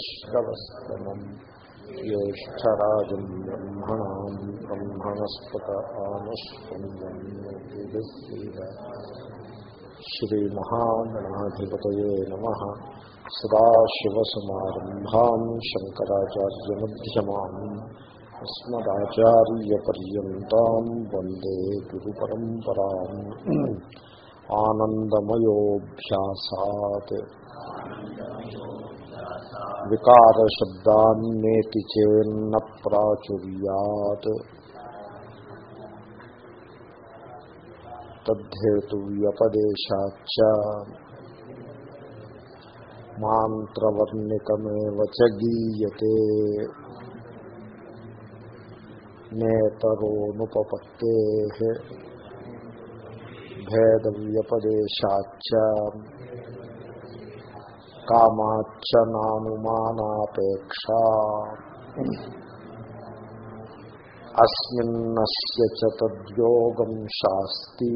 శరవస్తమం జ్యేష్టరాజం బ్రహ్మణా బ్రహ్మణస్పత ఆనస్పందీవ శ్రీమహాగణాధిపతాశివసమారంభా శంకరాచార్యమ్యమా అస్మదాచార్యపర్యంతం వందే గురు పరంపరా ఆనందమయోభ్యాసాత్ వికారశబ్దాన్నేతి చేన్న ప్రాచుర్యాత్. తద్ధేతు వ్యపదేశాచ మాంత్రవర్ణికమే చ గీయతే. నేతరోనుపపత్తే. భేదవ్యపదేశాచ కామాచ్చనానుమానాపేక్ష అస్మిన్నోగం శాస్తి.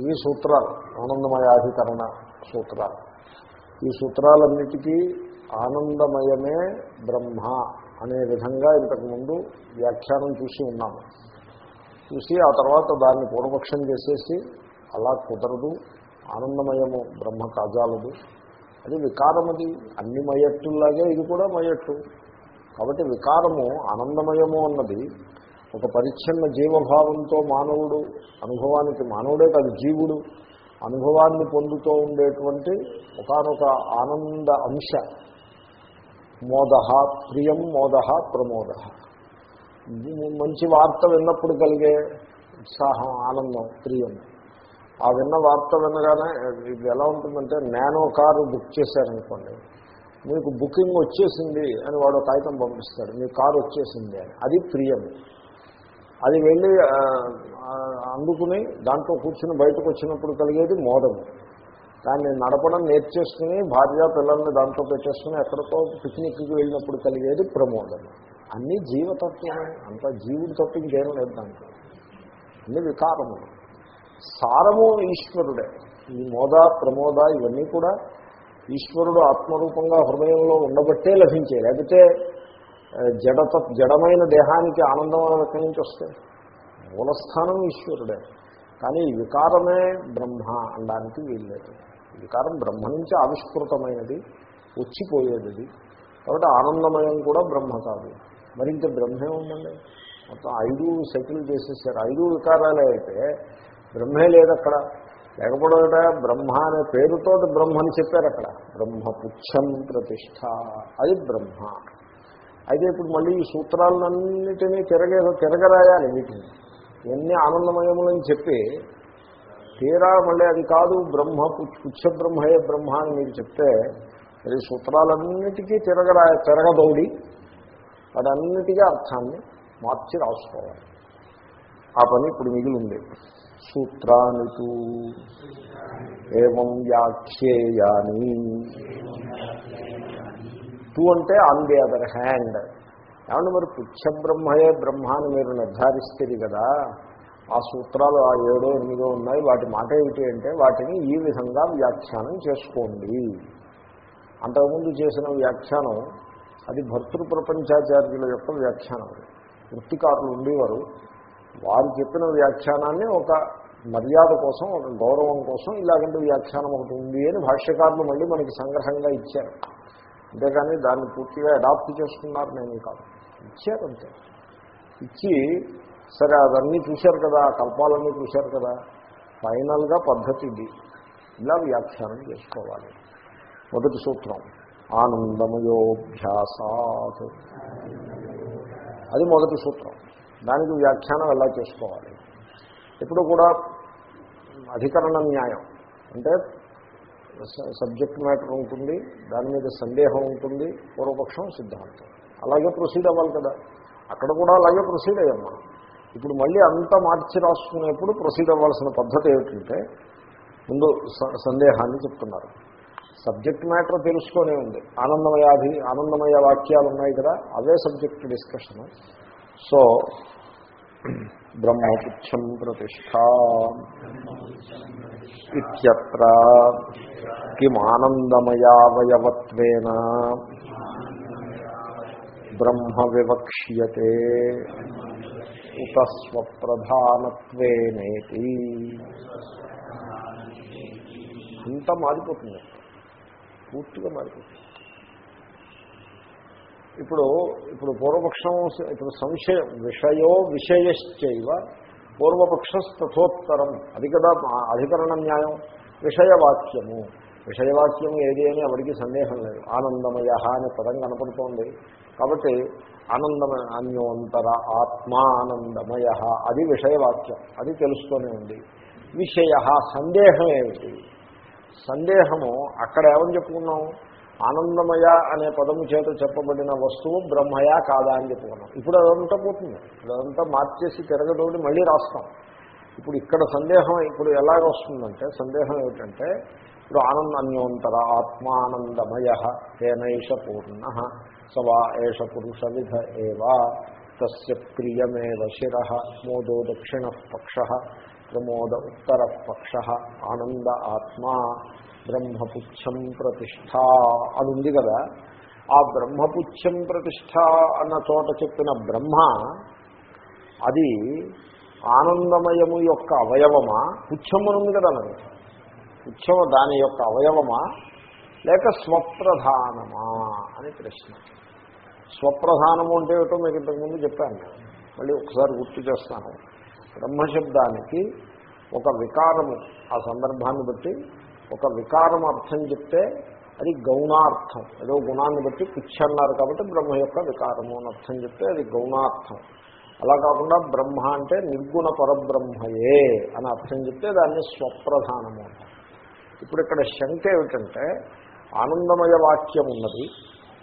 ఈ సూత్రాలు ఆనందమయాధికరణ సూత్రాలు. ఈ సూత్రాలన్నిటికీ ఆనందమయమే బ్రహ్మ అనే విధంగా ఇంతకుముందు వ్యాఖ్యానం చూసి ఉన్నాము. చూసి ఆ తర్వాత దాన్ని పూర్వపక్షం చేసేసి అలా కుదరదు. ఆనందమయము బ్రహ్మ కాజాలదు అది వికారమది అన్ని మయట్టులాగే ఇది కూడా మయట్టు. కాబట్టి వికారము ఆనందమయము అన్నది ఒక పరిచ్ఛిన్న జీవభావంతో మానవుడు అనుభవానికి మానవుడే కాదు జీవుడు అనుభవాన్ని పొందుతూ ఉండేటువంటి ఒకనొక ఆనంద అంశ. మోద ప్రియం మోద ప్రమోద మంచి వార్త విన్నప్పుడు కలిగే ఉత్సాహం ఆనందం ప్రియం. ఆ విన్న వార్త వినగానే ఇది ఎలా ఉంటుందంటే నానో కారు బుక్ చేశారనుకోండి. మీకు బుకింగ్ వచ్చేసింది అని వాడు కాగితం పంపిస్తాడు. మీ కారు వచ్చేసింది అని. అది ప్రియం. అది వెళ్ళి అందుకుని దాంట్లో కూర్చుని బయటకు వచ్చినప్పుడు కలిగేది మోదము. దాన్ని నడపడం నేర్చేసుకుని భార్య పిల్లల్ని దాంట్లో పెట్టేసుకుని ఎక్కడికో పిక్నిక్కి వెళ్ళినప్పుడు కలిగేది ప్రమోదం అన్నీ జీవతత్వమే. అంత జీవుడు తప్ప లేదు దాంట్లో. అన్ని వికారములు. సారము ఈశ్వరుడే. ఈ మోద ప్రమోద ఇవన్నీ కూడా ఈశ్వరుడు ఆత్మరూపంగా హృదయంలో ఉండబట్టే లభించే లేకపోతే జడత జడమైన దేహానికి ఆనందం ఎక్కడి నుంచి వస్తాయి మూలస్థానం ఈశ్వరుడే. కానీ వికారమే బ్రహ్మ అనడానికి వీల్లేదు. వికారం బ్రహ్మ నుంచి ఆవిష్కృతమైనది వచ్చిపోయేది కాబట్టి ఆనందమయం కూడా బ్రహ్మ కాదు. మరింత బ్రహ్మే ఉందండి. మొత్తం ఐదు సెటిల్ చేసేసారు. ఐదు వికారాలే అయితే బ్రహ్మే లేదు అక్కడ లేకపోవడం బ్రహ్మ అనే పేరుతో బ్రహ్మ అని చెప్పారు అక్కడ. బ్రహ్మపుచ్చం ప్రతిష్ట. అది బ్రహ్మ. అయితే ఇప్పుడు మళ్ళీ ఈ సూత్రాలన్నిటినీ తిరగే తిరగరాయాలి వీటిని. ఇవన్నీ ఆనందమయములని చెప్పి తీరా మళ్ళీ అది కాదు బ్రహ్మ పుచ్చ బ్రహ్మయే బ్రహ్మ అని మీరు చెప్తే అది సూత్రాలన్నిటికీ తిరగరా తిరగదౌడి. వాటన్నిటికీ అర్థాన్ని మార్చి రాసుకోవాలి. ఆ పని ఇప్పుడు మిగిలింది సూత్రాన్ని ఏం వ్యాఖ్యేయాని. టూ అంటే ఆన్ ది అదర్ హ్యాండ్. ఏమంటే మరి పుచ్చబ్రహ్మయే బ్రహ్మ అని మీరు నిర్ధారిస్తుంది కదా ఆ సూత్రాలు ఆ ఏడో ఎనిమిదో ఉన్నాయి వాటి మాట ఏమిటి అంటే వాటిని ఈ విధంగా వ్యాఖ్యానం చేసుకోండి. అంతకుముందు చేసిన వ్యాఖ్యానం అది భర్తృ ప్రపంచాచార్యుల యొక్క వ్యాఖ్యానం. వృత్తికారులు ఉండేవారు. వారు చెప్పిన వ్యాఖ్యానాన్ని ఒక మర్యాద కోసం ఒక గౌరవం కోసం ఇలాగంటే వ్యాఖ్యానం ఒకటి ఉంది అని భాష్యకారులు మళ్ళీ మనకి సంగ్రహంగా ఇచ్చారు. అంతేకాని దాన్ని పూర్తిగా అడాప్ట్ చేసుకున్నారు నేను కాదు. ఇచ్చారు అంతే. ఇచ్చి సరే అదన్నీ చూశారు కదా కల్పాలన్నీ చూశారు కదా ఫైనల్గా పద్ధతి ఇది. ఇలా వ్యాఖ్యానం చేసుకోవాలి. మొదటి సూత్రం ఆనందమయోభ్యాసాత్ అది మొదటి సూత్రం. దానికి వ్యాఖ్యానం ఎలా చేసుకోవాలి? ఎప్పుడు కూడా అధికరణ న్యాయం. అంటే సబ్జెక్ట్ మ్యాటర్ ఉంటుంది దాని మీద సందేహం ఉంటుంది పూర్వపక్షం సిద్ధాంతం. అలాగే ప్రొసీడ్ అవ్వాలి కదా. అక్కడ కూడా అలాగే ప్రొసీడ్ అయ్యాం మనం. ఇప్పుడు మళ్ళీ అంతా మార్చి రాసుకునేప్పుడు ప్రొసీడ్ అవ్వాల్సిన పద్ధతి ఏమిటంటే ముందు సందేహాన్ని చెప్తున్నారు. సబ్జెక్ట్ మ్యాటర్ తెలుసుకొనే ఉంది. ఆనందమయాది ఆనందమయ వాక్యాలు ఉన్నాయి కదా అవే సబ్జెక్ట్ డిస్కషను. సో బ్రహ్మపుచ్చం ప్రతిష్టా ఇత్యత్ర కిమానందమయావయవత్వేన బ్రహ్మ వివక్ష్యతే ఉత స్వప్రధానత్వేనేతి అంతా మారిపోతుంది. పూర్తిగా మారిపోతుంది. ఇప్పుడు ఇప్పుడు పూర్వపక్షం ఇప్పుడు సంశయం విషయో విషయశ్చైవ పూర్వపక్షస్తథోత్తరం. అది కదా అధికరణ న్యాయం. విషయవాక్యము. విషయవాక్యము ఏది అని ఎవరికి సందేహం లేదు. ఆనందమయ అనే పదం కనపడుతోంది. కాబట్టి ఆనందమయ అన్యోంతర ఆత్మానందమయ అది విషయవాక్యం. అది తెలుస్తూనే ఉంది. విషయ సందేహం ఏమిటి? సందేహము అక్కడ ఏమని చెప్పుకున్నాము ఆనందమయ అనే పదము చేత చెప్పబడిన వస్తువు బ్రహ్మయా కాదా అని చెప్పుకున్నాం ఇప్పుడు అదంతా పోతుంది. అదంతా మార్చేసి తిరగదోడి మళ్ళీ రాస్తాం. ఇప్పుడు ఇక్కడ సందేహం ఇప్పుడు ఎలాగ వస్తుందంటే సందేహం ఏమిటంటే ఇప్పుడు ఆనంద అన్యోంతర ఆత్మానందమయ తేనైష పూర్ణ సవా ఏష పురుష విధ ఏవా తస్య ప్రియమేవ శిర మోదో దక్షిణ పక్ష ప్రమోద ఉత్తర పక్ష ఆనంద ఆత్మా బ్రహ్మపుచ్చం ప్రతిష్ట అని ఉంది కదా. ఆ బ్రహ్మపుచ్చం ప్రతిష్ట అన్న చోట చెప్పిన బ్రహ్మ అది ఆనందమయము యొక్క అవయవమా? పుచ్చము ఉంది కదా మరి. పుచ్చము దాని యొక్క అవయవమా? లేక స్వప్రధానమా అని ప్రశ్న. స్వప్రధానము అంటే ఏమిటో మీకు ఇంతకుముందు చెప్పాను మళ్ళీ ఒకసారి గుర్తు చేస్తాను. బ్రహ్మశబ్దానికి ఒక వికారము ఆ సందర్భాన్ని బట్టి ఒక వికారం అర్థం చెప్తే అది గౌణార్థం. ఏదో గుణాన్ని బట్టి పిచ్చి అన్నారు కాబట్టి బ్రహ్మ యొక్క వికారము అని అర్థం చెప్తే అది గౌణార్థం. అలా కాకుండా బ్రహ్మ అంటే నిర్గుణ పరబ్రహ్మయే అని అర్థం చెప్తే దాన్ని స్వప్రధానము ఇప్పుడు ఇక్కడ శంక ఏమిటంటే ఆనందమయ వాక్యం ఉన్నది.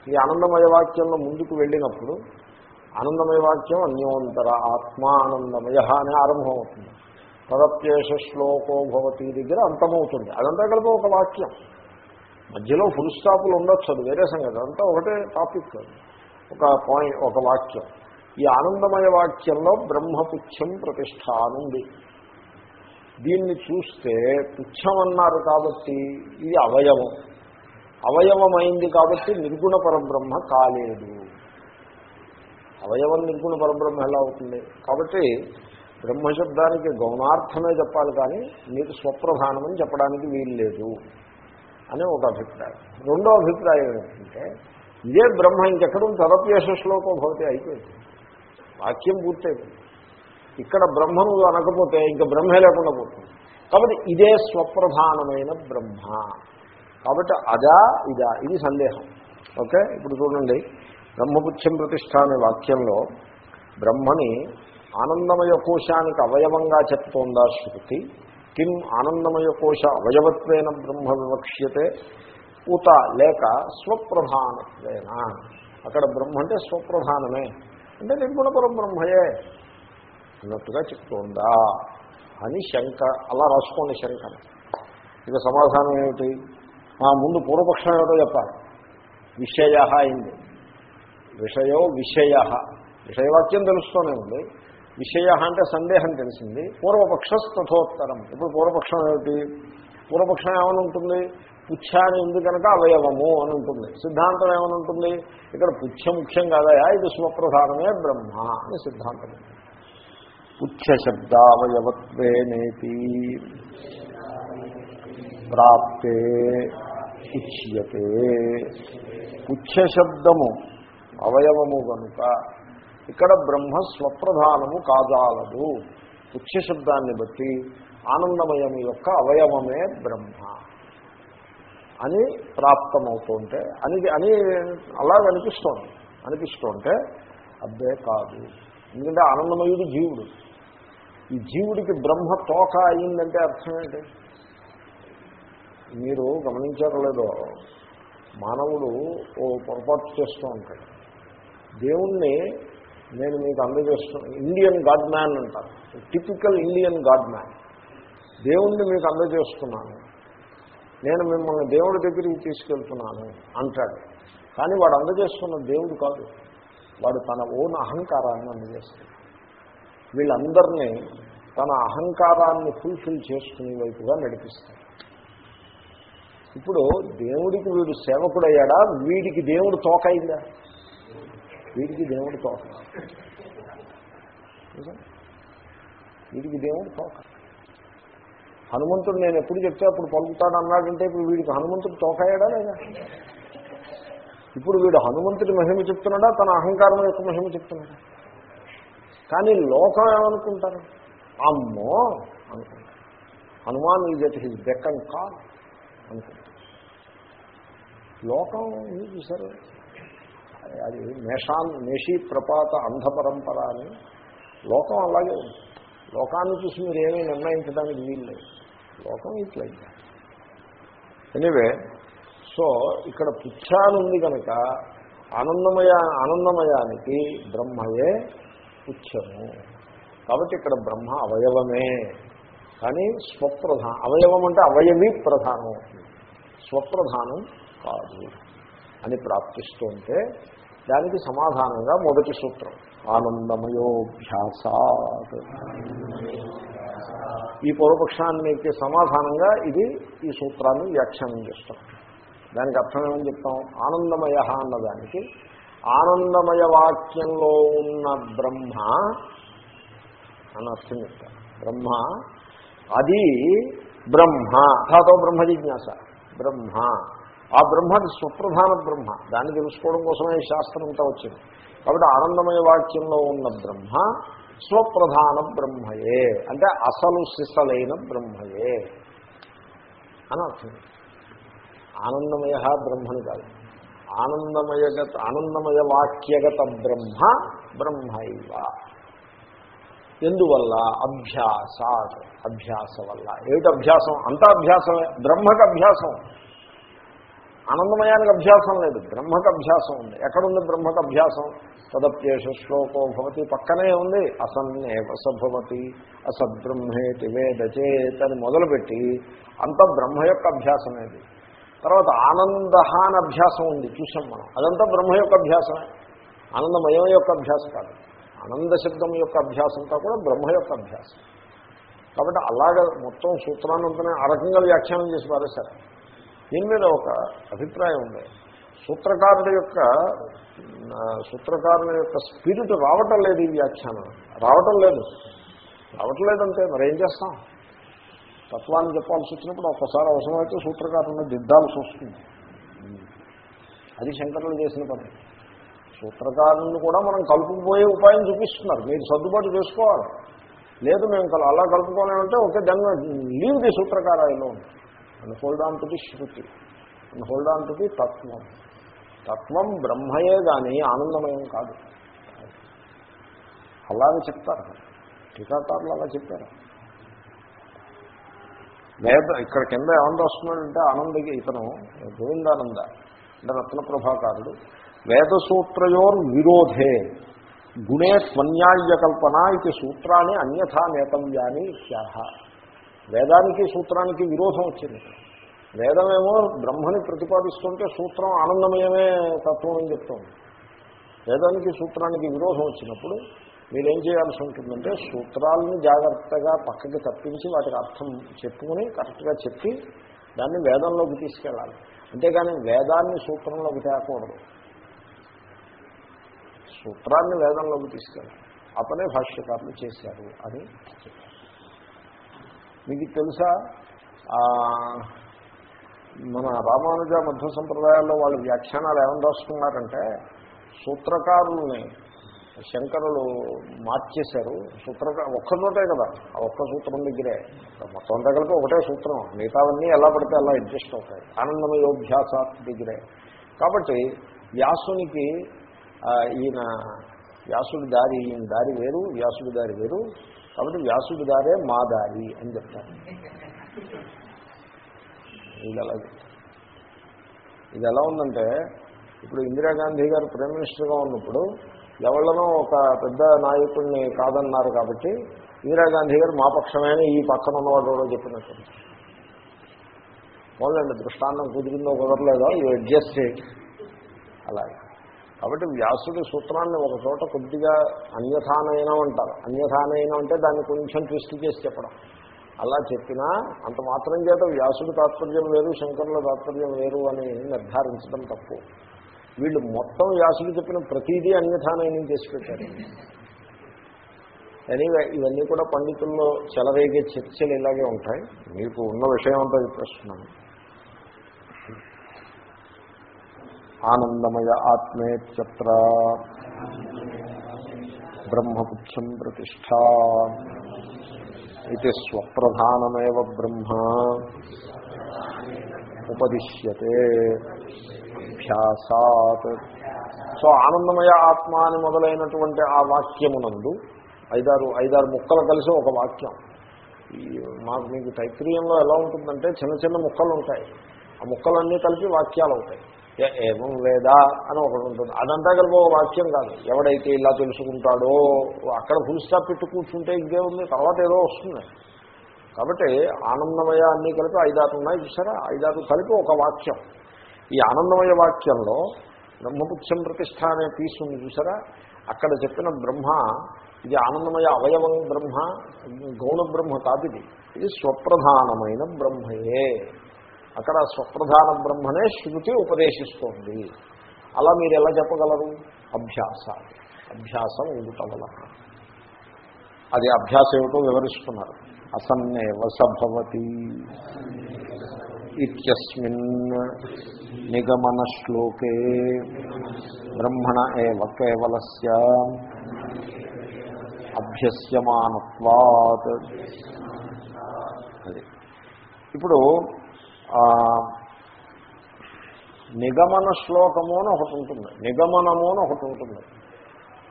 ఈ ఆనందమయ వాక్యంలో ముందుకు వెళ్ళినప్పుడు ఆనందమయ వాక్యం అన్యోంతర ఆత్మ ఆనందమయ అని ఆరంభం అవుతుంది పదప్యేష శ్లోకో భవతి దగ్గర అంతమవుతుంది. అదంతా కలిపి ఒక వాక్యం. మధ్యలో ఫుల్ స్టాపులు ఉండొచ్చు అది వేరే సంగతి. అంతా ఒకటే టాపిక్ ఒక పాయింట్ ఒక వాక్యం. ఈ ఆనందమయ వాక్యంలో బ్రహ్మపుచ్చం ప్రతిష్ట అనుంది దీన్ని చూస్తే పుచ్చం అన్నారు కాబట్టి ఇది అవయవం. అవయవమైంది కాబట్టి నిర్గుణ పరబ్రహ్మ కాలేదు. అవయవం నిర్గుణ పరబ్రహ్మ ఎలా అవుతుంది? కాబట్టి బ్రహ్మశబ్దానికి గౌణార్థమే చెప్పాలి కానీ మీకు స్వప్రధానమని చెప్పడానికి వీలు లేదు అనే ఒక అభిప్రాయం. రెండో అభిప్రాయం ఏంటంటే ఇదే బ్రహ్మ ఇంకెక్కడ తరప్యేష శ్లోకం భవతి అయిపోయింది. వాక్యం పూర్తయిపోయింది. ఇక్కడ బ్రహ్మను అనకపోతే ఇంకా బ్రహ్మే లేకుండా పోతుంది. కాబట్టి ఇదే స్వప్రధానమైన బ్రహ్మ. కాబట్టి అదా ఇదా ఇది సందేహం. ఓకే? ఇప్పుడు చూడండి. బ్రహ్మపుచ్చం ప్రతిష్ట అనే వాక్యంలో బ్రహ్మని ఆనందమయ కోశానికి అవయవంగా చెప్తోందా శృతి? కిం ఆనందమయ కోశ అవయవత్వేన బ్రహ్మ వివక్ష్యతే? ఉత లేక స్వప్రధానత్వేన? అక్కడ బ్రహ్మ అంటే స్వప్రధానమే. అంటే నిర్గుణపురం బ్రహ్మయే అన్నట్టుగా చెప్తోందా? అని శంక అలా రాసుకోండి శంకను. ఇక సమాధానం ఏమిటి? మా ముందు పూర్వపక్షం ఏమిటో చెప్పాలి. విషయ అయింది. విషయో విషయ. విషయవాక్యం తెలుస్తూనే ఉంది. విషయ అంటే సందేహం తెలిసింది. పూర్వపక్ష తథోత్తరం ఇప్పుడు పూర్వపక్షం ఏమిటి? పూర్వపక్షం ఏమనుంటుంది? పుచ్ఛాన్ని ఉంది కనుక అవయవము అని ఉంటుంది సిద్ధాంతం ఏమనుంటుంది? ఇక్కడ పుచ్చ ముఖ్యం కాదయా? ఇది స్వప్రధానమే బ్రహ్మ అని సిద్ధాంతం. పుచ్చ శబ్దావయవత్వేనేతి. ప్రాప్తే ఉచ్యతే పుచ్చ శబ్దము అవయవము కనుక ఇక్కడ బ్రహ్మ స్వప్రధానము కాజాలదు. పుచ్చ శబ్దాన్ని బట్టి ఆనందమయం యొక్క అవయవమే బ్రహ్మ. అని ప్రాప్తమవుతుంటే అని అని అలా అనిపిస్తోంది. అనిపిస్తుంటే అబ్బే కాదు. ఎందుకంటే ఆనందమయుడు జీవుడు. ఈ జీవుడికి బ్రహ్మ తోక అయిందంటే అర్థం ఏంటి? మీరు గమనించారో లేదో మానవుడు ఓ పొరపాటు చేస్తూ ఉంటాడు. దేవుణ్ణి నేను మీకు అందజేస్తున్నాను ఇండియన్ గాడ్ మ్యాన్ అంటారు. Typical Indian godman. దేవుణ్ణి మీకు అందజేస్తున్నాను. నేను మిమ్మల్ని దేవుడి దగ్గరికి తీసుకెళ్తున్నాను అంటాడు. కానీ వాడు అందజేస్తున్న దేవుడు కాదు. వాడు తన ఓన్ అహంకారాన్ని అందజేస్తాడు వీళ్ళందరినీ తన అహంకారాన్ని ఫుల్ఫిల్ చేసుకునే వైపుగా నడిపిస్తాడు. ఇప్పుడు దేవుడికి వీడు సేవకుడయ్యాడా? వీడికి దేవుడు తోకైందా? వీడికి దేవుడు తోక. వీడికి దేవుడు తోక. హనుమంతుడు నేను ఎప్పుడు చెప్తే అప్పుడు పలుకుతాడు అన్నాడంటే ఇప్పుడు వీడికి హనుమంతుడు తోకయ్యాడా లేదా? ఇప్పుడు వీడు హనుమంతుడి మహిమ చెప్తున్నాడా? తన అహంకారం యొక్క మహిమ చెప్తున్నాడా? కానీ లోకం ఏమనుకుంటారు? అమ్మో! అనుకుంటారు. Hanuman is at his beck and call అనుకుంటారు. లోకం ఏం చూశారు అది మేషాన్ మేషీ ప్రపాత అంధ పరంపర అని. లోకం అలాగే ఉంది. లోకాన్ని చూసి మీరు ఏమీ నిర్ణయించడానికి వీల్లేదు లోకం ఇట్లయింది ఎనివే సో ఇక్కడ పుచ్ఛాను ఉంది కనుక ఆనందమయ ఆనందమయానికి బ్రహ్మయే పుచ్చము కాబట్టి ఇక్కడ బ్రహ్మ అవయవమే. కానీ స్వప్రధానం అవయవం అంటే అవయవి ప్రధానం. స్వప్రధానం కాదు. అని ప్రాప్తిస్తుంటే దానికి సమాధానంగా మొదటి సూత్రం. ఆనందమయోభ్యాసాత్. ఈ పూర్వపక్షానికి సమాధానంగా ఇది ఈ సూత్రాన్ని వ్యాఖ్యానం చేస్తాం. దానికి అర్థం ఏమని చెప్తాం? ఆనందమయ అన్నదానికి ఆనందమయ వాక్యంలో ఉన్న బ్రహ్మ అని అర్థం చెప్తాం. బ్రహ్మ అది బ్రహ్మ. అథాతో బ్రహ్మ జిజ్ఞాస. బ్రహ్మ. ఆ బ్రహ్మ స్వప్రధాన బ్రహ్మ. దాన్ని తెలుసుకోవడం కోసమే ఈ శాస్త్రం అంతా వచ్చింది. కాబట్టి ఆనందమయ వాక్యంలో ఉన్న బ్రహ్మ స్వప్రధాన బ్రహ్మయే. అంటే అసలు సిసలైన బ్రహ్మయే అని అర్థం. ఆనందమయ బ్రహ్మని కాదు. ఆనందమయగత ఆనందమయ వాక్యగత బ్రహ్మ బ్రహ్మైవ. ఎందువల్ల? అభ్యాస అభ్యాస వల్ల. ఏమిటి అభ్యాసం? అంతా అభ్యాసమే. బ్రహ్మకు అభ్యాసం. ఆనందమయానికి అభ్యాసం లేదు బ్రహ్మకు అభ్యాసం ఉంది. ఎక్కడుంది బ్రహ్మకు అభ్యాసం? తదప్యేష శ్లోకో భవతి. పక్కనే ఉంది అసన్నేవ సభవతి. అసద్బ్రహ్మేతి వేదచేత్ అని మొదలుపెట్టి అంత బ్రహ్మ యొక్క అభ్యాసమేది తర్వాత ఆనంద అని అభ్యాసం ఉంది చూసాం మనం. అదంతా బ్రహ్మ యొక్క అభ్యాసమే. ఆనందమయం యొక్క అభ్యాసం కాదు. ఆనంద శబ్దం యొక్క అభ్యాసంతో కూడా బ్రహ్మ యొక్క అభ్యాసం. కాబట్టి అలాగే మొత్తం సూత్రాన్నంతనే ఆ రకంగా వ్యాఖ్యానం చేసి పారేశారు. దీని మీద ఒక అభిప్రాయం ఉంది. సూత్రకారుడు యొక్క సూత్రకారుని సూత్రకారుల యొక్క స్పిరిట్ రావటం లేదు ఈ వ్యాఖ్యానం. రావటం లేదు. రావటం లేదంటే మరి ఏం చేస్తాం? తత్వాన్ని చెప్పాల్సి వచ్చినప్పుడు ఒక్కసారి అవసరమైతే సూత్రకారులను దిద్దాల్సి వస్తుంది. అది శంకరులు చేసిన పని. సూత్రకారులను కూడా మనం కలుపుకుపోయే ఉపాయం చూపిస్తున్నారు. మీరు సర్దుబాటు చేసుకోవాలి. లేదు మేము అలా కలుపుకోలేమంటే ఓకే దాన్ని leave the సూత్రకారాయలో and hold on to the shruti. And hold on to the tattvam. తత్వం బ్రహ్మయే కానీ ఆనందమయం కాదు. అలాగే చెప్తారు. టీకాకారులు అలా చెప్పారు. వేద ఇక్కడ కింద ఏమని వస్తున్నాడంటే ఆనందకి ఇతను గోవిందానంద అంటే రత్నప్రభాకారుడు వేదసూత్రయోర్ విరోధే గుణే స్వన్యాయ కల్పన ఇది సూత్రాన్ని అన్యథా నేతవ్యాని ఇత్యాహ. వేదానికి సూత్రానికి విరోధం వచ్చింది. వేదమేమో బ్రహ్మని ప్రతిపాదిస్తుంటే సూత్రం ఆనందమయమే తత్వం అని చెప్తోంది. వేదానికి సూత్రానికి విరోధం వచ్చినప్పుడు మీరేం చేయాల్సి ఉంటుందంటే సూత్రాలను జాగ్రత్తగా పక్కకి తప్పించి వాటికి అర్థం చెప్పుకుని కరెక్ట్గా చెప్పి దాన్ని వేదంలోకి తీసుకెళ్ళాలి. అంతేగాని వేదాన్ని సూత్రంలోకి తేకూడదు. సూత్రాన్ని వేదంలోకి తీసుకెళ్ళాలి. అతనే భాష్యకారులు చేశారు అని చెప్పారు మీకు తెలుసా? మన రామానుజ మధ్య సంప్రదాయాల్లో వాళ్ళు వ్యాఖ్యానాలు ఏమని రాసుకున్నారంటే సూత్రకారుల్ని శంకరులు మార్చేశారు. సూత్రక ఒక్కచోటే కదా ఆ ఒక్క సూత్రం దగ్గరే. మొత్తం అంతా ఒకటే సూత్రం. మిగతావన్నీ ఎలా పడితే అలా అడ్జస్ట్ అవుతాయి. ఆనందమయోభ్యాసాత్ దగ్గరే. కాబట్టి వ్యాసునికి ఈయన వ్యాసుడి దారి ఈయన దారి వేరు వ్యాసుడి దారి వేరు. కాబట్టి వ్యాసుడి దారే మా దారి అని చెప్తారు. ఇది అలాగే ఇది ఎలా ఉందంటే ఇప్పుడు ఇందిరాగాంధీ గారు ప్రైమ్ మినిస్టర్గా ఉన్నప్పుడు ఎవరినో ఒక పెద్ద నాయకుడిని కాదన్నారు కాబట్టి ఇందిరాగాంధీ గారు మా పక్షమేనే ఈ పక్కన ఉన్నవాడు చెప్పినట్టు. మొదలండి దృష్టాంతం కుదిరిందో కుదరలేదో ఇవి అడ్జస్ట్ అలాగే. కాబట్టి వ్యాసుడి సూత్రాన్ని ఒక చోట కొద్దిగా అన్యథానయనం అంటారు. అన్యథానయనం అంటే దాన్ని కొంచెం ట్విస్ట్ చేసి చెప్పడం. అలా చెప్పినా అంత మాత్రం చేత వ్యాసుడి తాత్పర్యం వేరు శంకరుల తాత్పర్యం వేరు అని నిర్ధారించడం తప్పు. వీళ్ళు మొత్తం వ్యాసుడు చెప్పిన ప్రతిదీ అన్యథానయనం చేసి పెట్టారు. ఎనీవే ఇవన్నీ కూడా పండితుల్లో చెలరేగే చర్చలు ఇలాగే ఉంటాయి. మీకు ఉన్న విషయం అంతా చెప్పేస్తున్నాను. ఆనందమయ ఆత్మేత్ర బ్రహ్మపుచ్చం ప్రతిష్టా. ఇది స్వప్రధానమేవ బ్రహ్మ. ఉపదిశ్యతే. అభ్యాసాత్. సో ఆనందమయ ఆత్మ అని మొదలైనటువంటి ఆ వాక్యమునందు ఐదారు ఐదారు ముక్కలు కలిసి ఒక వాక్యం. ఈ మాకు మీకు తైత్రీయంలో ఎలా ఉంటుందంటే చిన్న చిన్న ముక్కలు ఉంటాయి ఆ ముక్కలన్నీ కలిపి వాక్యాలు అవుతాయి. ఏమం లేదా అని ఒకటి ఉంటుంది అదంతా కలిపి ఒక వాక్యం కాదు. ఎవడైతే ఇలా తెలుసుకుంటాడో అక్కడ ఫుల్ స్టాప్ పెట్టి కూర్చుంటే ఇంకేముంది? తర్వాత ఏదో వస్తుంది. కాబట్టి ఆనందమయ అన్నీ కలిపి ఐదారు ఉన్నాయి చూసారా? ఐదారు కలిపి ఒక వాక్యం. ఈ ఆనందమయ వాక్యంలో బ్రహ్మపుత్సం ప్రతిష్ట అనే పీస్ ఉంది చూసారా? అక్కడ చెప్పిన బ్రహ్మ ఇది ఆనందమయ అవయవం బ్రహ్మ గౌణ బ్రహ్మ కాదు ఇది. ఇది స్వప్రధానమైన బ్రహ్మయే. అక్కడ స్వప్రధాన బ్రహ్మనే శృతి ఉపదేశిస్తోంది. అలా మీరు ఎలా చెప్పగలరు? అభ్యాస. అభ్యాసం ఉండుట వలన అది అభ్యాసం ఏమిటో వివరిస్తున్నారు. అసన్నేవ సభవతి. ఇత్యస్మిన్ నిగమన శ్లోకే. బ్రహ్మణ ఏవ కేవలస్య. అభ్యస్యమానత్వాత్. అది. ఇప్పుడు నిగమన శ్లోకము అని ఒకటి ఉంటుంది. నిగమనము అని ఒకటి ఉంటుంది.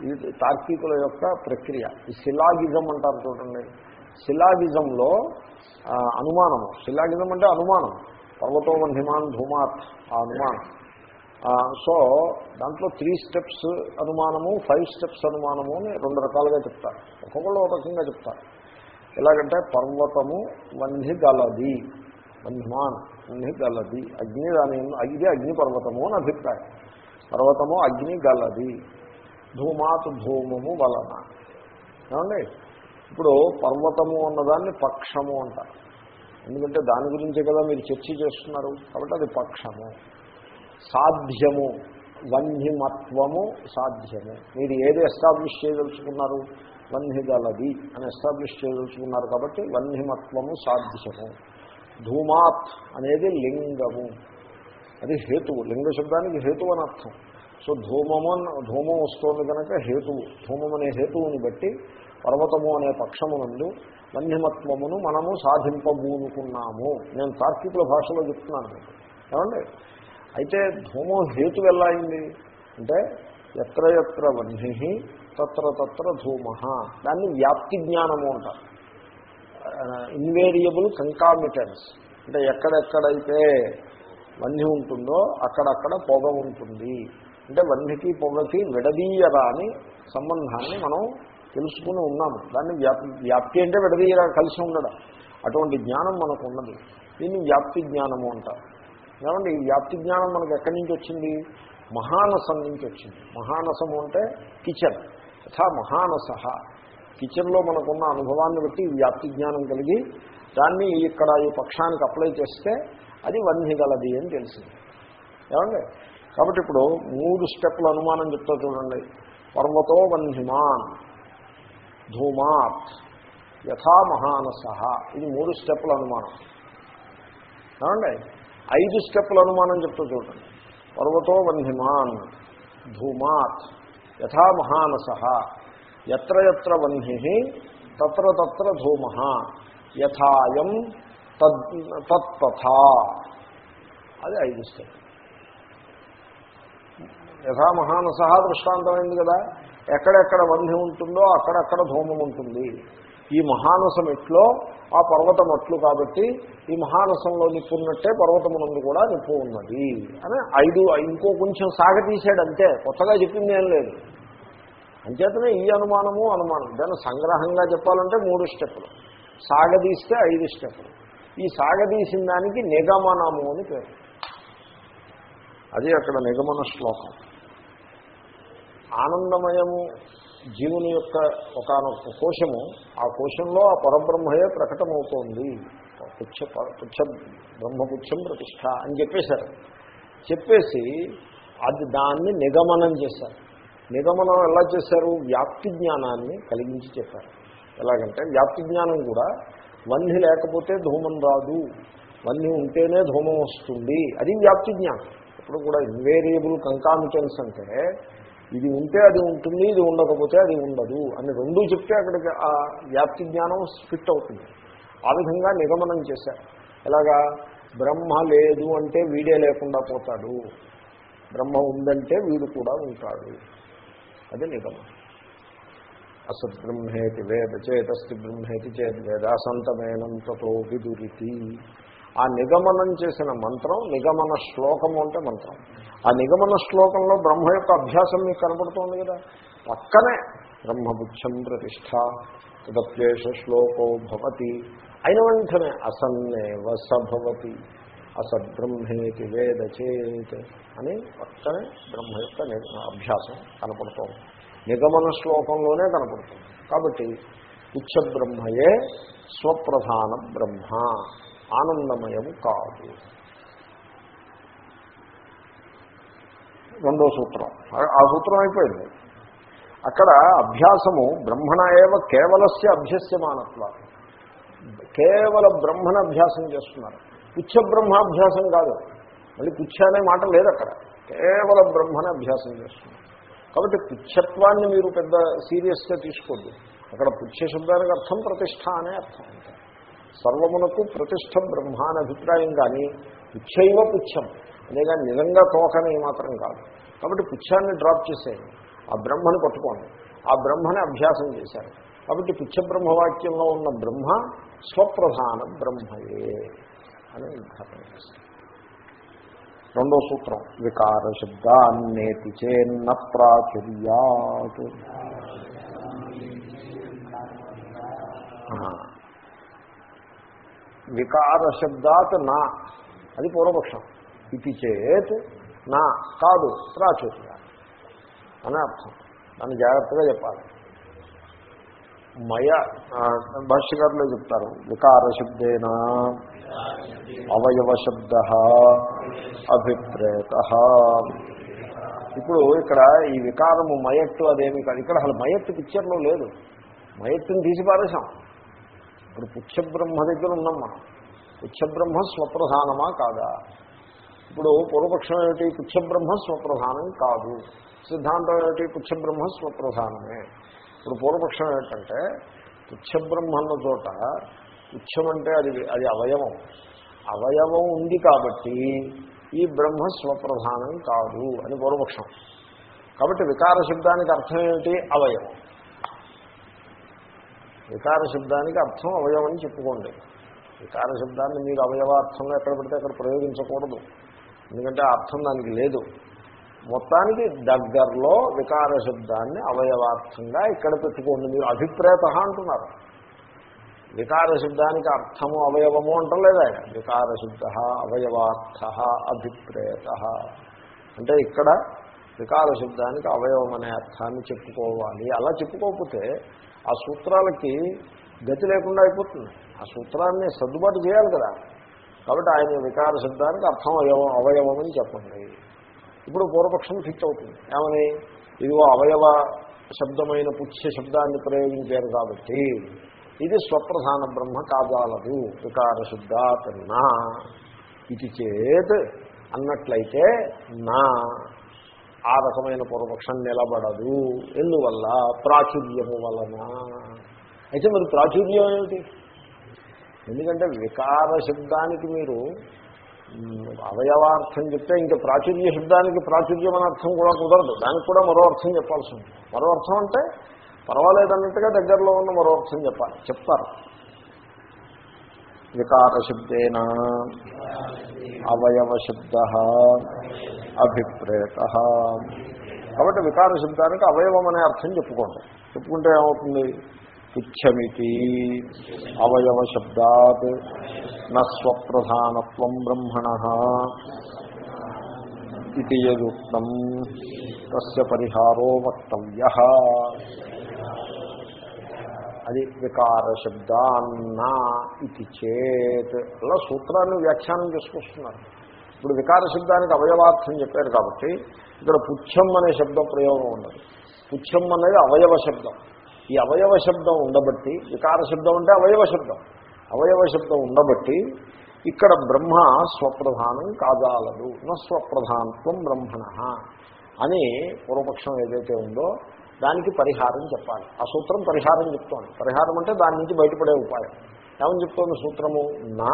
ఇది తార్కికుల యొక్క ప్రక్రియ. ఈ శిలాగిజం అంటారు చూడండి. శిలాగిజంలో అనుమానము. శిలాగిజం అంటే అనుమానం. పర్వతో హిమాన్ ధూమాత్ ఆ అనుమానం. సో దాంట్లో త్రీ స్టెప్స్ అనుమానము ఫైవ్ స్టెప్స్ అనుమానము అని రెండు రకాలుగా చెప్తారు. ఒక్కొక్కళ్ళు ఒక రకంగా చెప్తారు. ఎలాగంటే పర్వతము వన్హి గలది అగ్ని వన్హి గలది అగ్ని దాని ఇది అగ్నిపర్వతము అని అభిప్రాయం. పర్వతము అగ్ని గలది. ధూమాత్ ధూమము వలన. ఏమండి? ఇప్పుడు పర్వతము అన్నదాన్ని పక్షము అంటారు. ఎందుకంటే దాని గురించే కదా మీరు చర్చ చేస్తున్నారు. కాబట్టి అది పక్షము. సాధ్యము. వన్హిమత్వము సాధ్యము. మీరు ఏది ఎస్టాబ్లిష్ చేయదలుచుకున్నారు? వన్హిగలది అని ఎస్టాబ్లిష్ చేయదలుచుకున్నారు కాబట్టి వన్హిమత్వము సాధ్యము. ధూమాత్ అనేది లింగము. అది హేతువు. లింగ శబ్దానికి హేతువు అని అర్థం. సో ధూమము ధూమం వస్తుంది కనుక హేతువు. ధూమం అనే హేతువుని బట్టి పర్వతము అనే పక్షమునందు వన్యమత్వమును మనము సాధింపబూనుకున్నాము. నేను తార్కికుల భాషలో చెప్తున్నాను ఏమండి? అయితే ధూమం హేతు ఎలా అయింది? అంటే ఎత్ర ఎత్ర వన్హి తత్ర తత్ర ధూమ. దాన్ని వ్యాప్తి జ్ఞానము అంటారు. ఇన్వేరియబుల్ కంకామిటెన్స్ అంటే ఎక్కడెక్కడైతే వన్హి ఉంటుందో అక్కడక్కడ పొగ ఉంటుంది. అంటే వన్హికి పొగకి విడదీయరాని సంబంధాన్ని మనం తెలుసుకుని ఉన్నాము. దాన్ని వ్యాప్తి వ్యాప్తి అంటే విడదీయరా కలిసి ఉండడం. అటువంటి జ్ఞానం మనకు ఉన్నది దీన్ని వ్యాప్తి జ్ఞానము అంటారు. ఏమండి ఈ వ్యాప్తి జ్ఞానం మనకు ఎక్కడి నుంచి వచ్చింది? మహానసం నుంచి వచ్చింది. మహానసము అంటే కిచెన్. యథా మహానస. కిచెన్లో మనకున్న అనుభవాన్ని బట్టి వ్యాప్తి జ్ఞానం కలిగి దాన్ని ఇక్కడ ఈ పక్షానికి అప్లై చేస్తే అది వన్హిగలది అని తెలిసింది. ఏమండి? కాబట్టి ఇప్పుడు మూడు స్టెప్ల అనుమానం చెప్తా చూడండి. పర్వతో వన్హిమాన్ ధూమాత్ యథా మహానస. ఇది మూడు స్టెప్ల అనుమానం. ఏమండి? ఐదు స్టెప్ల అనుమానం చెప్తా చూడండి. పర్వతో వన్హిమాన్ ధూమాత్ యథా మహానస. ఎత్ర ఎత్ర వన్హి తత్ర తత్ర ధూమ యథాయం తద్ తథా అది ఐదు స్థితి యథా మహానస దృష్టాంతమైంది కదా. ఎక్కడెక్కడ వంధి ఉంటుందో అక్కడక్కడ ధూమం ఉంటుంది. ఈ మహానసం ఎట్లో ఆ పర్వతం అట్లు కాబట్టి ఈ మహానసంలో నిప్పున్నట్టే పర్వతమునందు కూడా నిప్పు ఉన్నది. అని ఐదు ఇంకో కొంచెం సాగతీశాడు అంతే. కొత్తగా చెప్పింది ఏం లేదు. అంచేతనే ఈ అనుమానము అనుమానం. దాన్ని సంగ్రహంగా చెప్పాలంటే మూడు స్టెప్పులు. సాగదీస్తే ఐదు స్టెప్పులు. ఈ సాగదీసిన దానికి నిగమనము అని పేరు. అది అక్కడ నిగమన శ్లోకం. ఆనందమయము జీవుని యొక్క ఒకనొక కోశము ఆ కోశంలో ఆ పరబ్రహ్మయే ప్రకటమవుతోంది. పుచ్చ పుచ్చ బ్రహ్మపుచ్చం ప్రతిష్ట అని చెప్పేశారు. చెప్పేసి అది దాన్ని నిగమనం చేశారు. నిగమనం ఎలా చేశారు? వ్యాప్తి జ్ఞానాన్ని కలిగించి చెప్పారు. ఎలాగంటే వ్యాప్తి జ్ఞానం కూడా వన్హి లేకపోతే ధూమం రాదు. వన్హి ఉంటేనే ధూమం వస్తుంది. అది వ్యాప్తి జ్ఞానం. ఇప్పుడు కూడా ఇన్వేరియబుల్ కంకామిటెన్స్ అంటే ఇది ఉంటే అది ఉంటుంది ఇది ఉండకపోతే అది ఉండదు అని రెండూ చెప్తే అక్కడికి ఆ వ్యాప్తి జ్ఞానం ఫిట్ అవుతుంది. ఆ విధంగా నిగమనం చేశారు. ఎలాగా? బ్రహ్మ లేదు అంటే వీడే లేకుండా పోతాడు. బ్రహ్మ ఉందంటే వీడు కూడా ఉంటాడు. అది నిగమం అసత్ బ్రహ్మేతి వేద చేతస్తి బ్రహ్మేతి చేత్ వేదాసంతమేనంతతో విదురితి. ఆ నిగమనం చేసిన మంత్రం నిగమన శ్లోకము అంటే మంత్రం. ఆ నిగమన శ్లోకంలో బ్రహ్మ యొక్క అభ్యాసం మీకు కనపడుతోంది కదా? పక్కనే బ్రహ్మబుచ్చం ప్రతిష్ట తదప్యేష శ్లోకో భవతి. అయిన వెంటనే అసన్నేవ సభవతి అసద్బ్రహ్మేతి వేద చేత్ అని పక్కనే బ్రహ్మ యొక్క అభ్యాసం కనపడుతోంది. నిగమన శ్లోకంలోనే కనపడుతుంది. కాబట్టి ఉచ్చ బ్రహ్మయే స్వప్రధాన బ్రహ్మ ఆనందమయము కాదు. రెండో సూత్రం. ఆ సూత్రం అయిపోయింది. అక్కడ అభ్యాసము బ్రహ్మణ ఏవ కేవలస్య అభ్యస్యమానత్వ కేవల బ్రహ్మణ అభ్యాసం చేస్తున్నారు. పుచ్చ బ్రహ్మాభ్యాసం కాదు. మళ్ళీ పుచ్చ అనే మాట లేదు అక్కడ. కేవలం బ్రహ్మణ అభ్యాసం చేస్తుంది. కాబట్టి పుచ్చత్వాన్ని మీరు పెద్ద సీరియస్గా తీసుకోద్దు. అక్కడ పుచ్చ శబ్దానికి అర్థం ప్రతిష్ట అనే అర్థం. సర్వమునకు ప్రతిష్ట బ్రహ్మ అనే అభిప్రాయం కానీ పుచ్చైవ పుచ్చం. లేదా నిజంగా తోకని మాత్రం కాదు. కాబట్టి పుచ్ఛాన్ని డ్రాప్ చేసేయండి. ఆ బ్రహ్మని పట్టుకోండి. ఆ బ్రహ్మని అభ్యాసం చేశారు. కాబట్టి పుచ్చ బ్రహ్మవాక్యంలో ఉన్న బ్రహ్మ స్వప్రధాన బ్రహ్మయే. అని ఉద్ఘాటన చేస్తారు రెండో సూత్రం వికార శబ్దాన్నేతి చేన్న ప్రాచుర్యాత్. వికార శబ్దాత్ నా అది పూర్వపక్షం. ఇది చేత్ నా కాదు ప్రాచుర్య అనే అర్థం. దాన్ని జాగ్రత్తగా చెప్పాలి. మయ భాష్యకారులే చెప్తారు వికార శబ్దేన అవయవ శబ్ద అభిప్రేత. ఇప్పుడు ఇక్కడ ఈ వికారము మయట్టు అదేమి కాదు. ఇక్కడ అసలు మయట్టు పిక్చర్లో లేదు. మయట్టుని తీసి పారేశాం ఇప్పుడు పుచ్చబ్రహ్మ దగ్గర ఉన్నాం మనం. పుచ్చబ్రహ్మ స్వప్రధానమా కాదా? ఇప్పుడు పూర్వపక్షం ఏమిటి? పుచ్చబ్రహ్మ స్వప్రధానం కాదు. సిద్ధాంతం ఏమిటి? పుచ్చబ్రహ్మ స్వప్రధానమే. ఇప్పుడు పూర్వపక్షం ఏంటంటే పుచ్చబ్రహ్మ బ్రహ్మన్న చోట పుచ్చం అంటే అది అది అవయవం. అవయవం ఉంది కాబట్టి ఈ బ్రహ్మ స్వప్రధానం కాదు అని పూర్వపక్షం. కాబట్టి వికార శబ్దానికి అర్థం ఏమిటి? అవయవం. వికార శబ్దానికి అర్థం అవయవం అని చెప్పుకోండి. వికార శబ్దాన్ని మీరు అవయవార్థంలో ఎక్కడ పడితే అక్కడ ప్రయోగించకూడదు. ఎందుకంటే అర్థం దానికి లేదు. మొత్తానికి దగ్గరలో వికార శబ్దాన్ని అవయవార్థంగా ఇక్కడ పెట్టుకోండి. మీరు అభిప్రేత అంటున్నారు. వికార శబ్దానికి అర్థము అవయవము అంటలేదు ఆయన వికార శుద్ధ అవయవార్థ అభిప్రేత. అంటే ఇక్కడ వికార శబ్దానికి అవయవం అనే అర్థాన్ని చెప్పుకోవాలి. అలా చెప్పుకోకపోతే ఆ సూత్రాలకి గతి లేకుండా అయిపోతుంది. ఆ సూత్రాన్ని సర్దుబాటు చేయాలి కదా. కాబట్టి ఆయన వికార శబ్దానికి అర్థం అవయవం అవయవం అని చెప్పండి. ఇప్పుడు పూర్వపక్షం ఫిట్ అవుతుంది. ఏమని? ఇదిగో అవయవ శబ్దమైన పుచ్చ శబ్దాన్ని ప్రయోగించారు కాబట్టి ఇది స్వప్రధాన బ్రహ్మ కాదాలదు వికార నా ఇది చేత్ అన్నట్లయితే నా. ఆ రకమైన పూర్వపక్షం నిలబడదు. ఎందువల్ల? ప్రాచుర్యము వలన. అయితే మరి ప్రాచుర్యం ఏమిటి? ఎందుకంటే వికార శబ్దానికి మీరు అవయవార్థం చెప్తే ఇంకా ప్రాచుర్య శబ్దానికి ప్రాచుర్యం అనే అర్థం కూడా కుదరదు. దానికి కూడా మరో అర్థం చెప్పాల్సి ఉంటుంది. మరో అర్థం అంటే పర్వాలేదన్నట్టుగా దగ్గరలో ఉన్న మరో అర్థం చెప్పాలి. చెప్తారు. వికార శబ్దేన అవయవ శబ్ద అభిప్రేత. కాబట్టి వికార శబ్దానికి అవయవం అనే అర్థం చెప్పుకోండి. చెప్పుకుంటే ఏమవుతుంది? పుచ్చమితి అవయవశబ్దాత్ నస్వప్రధానత్వం బ్రహ్మణ ఇది యదుక్తం. తస్య పరిహారో వక్తవ్య. అది వికారశబ్దాన్న ఇది చేత్. అలా సూత్రాన్ని వ్యాఖ్యానం చేసుకొస్తున్నారు. ఇప్పుడు వికార శబ్దానికి అవయవార్థం చెప్పారు కాబట్టి ఇక్కడ పుచ్చం అనే శబ్ద ప్రయోగం ఉన్నది. పుచ్చం అనేది అవయవ శబ్దం ఈ అవయవ శబ్దం ఉండబట్టి వికార శబ్దం అంటే అవయవ శబ్దం. అవయవ శబ్దం ఉండబట్టి ఇక్కడ బ్రహ్మ స్వప్రధానం కాదాలదు. న స్వప్రధానత్వం బ్రహ్మణ అని పూర్వపక్షం ఏదైతే ఉందో దానికి పరిహారం చెప్పాలి. ఆ సూత్రం పరిహారం చెప్తోంది. పరిహారం అంటే దాని నుంచి బయటపడే ఉపాయం. ఏమని చెప్తోంది సూత్రము? నా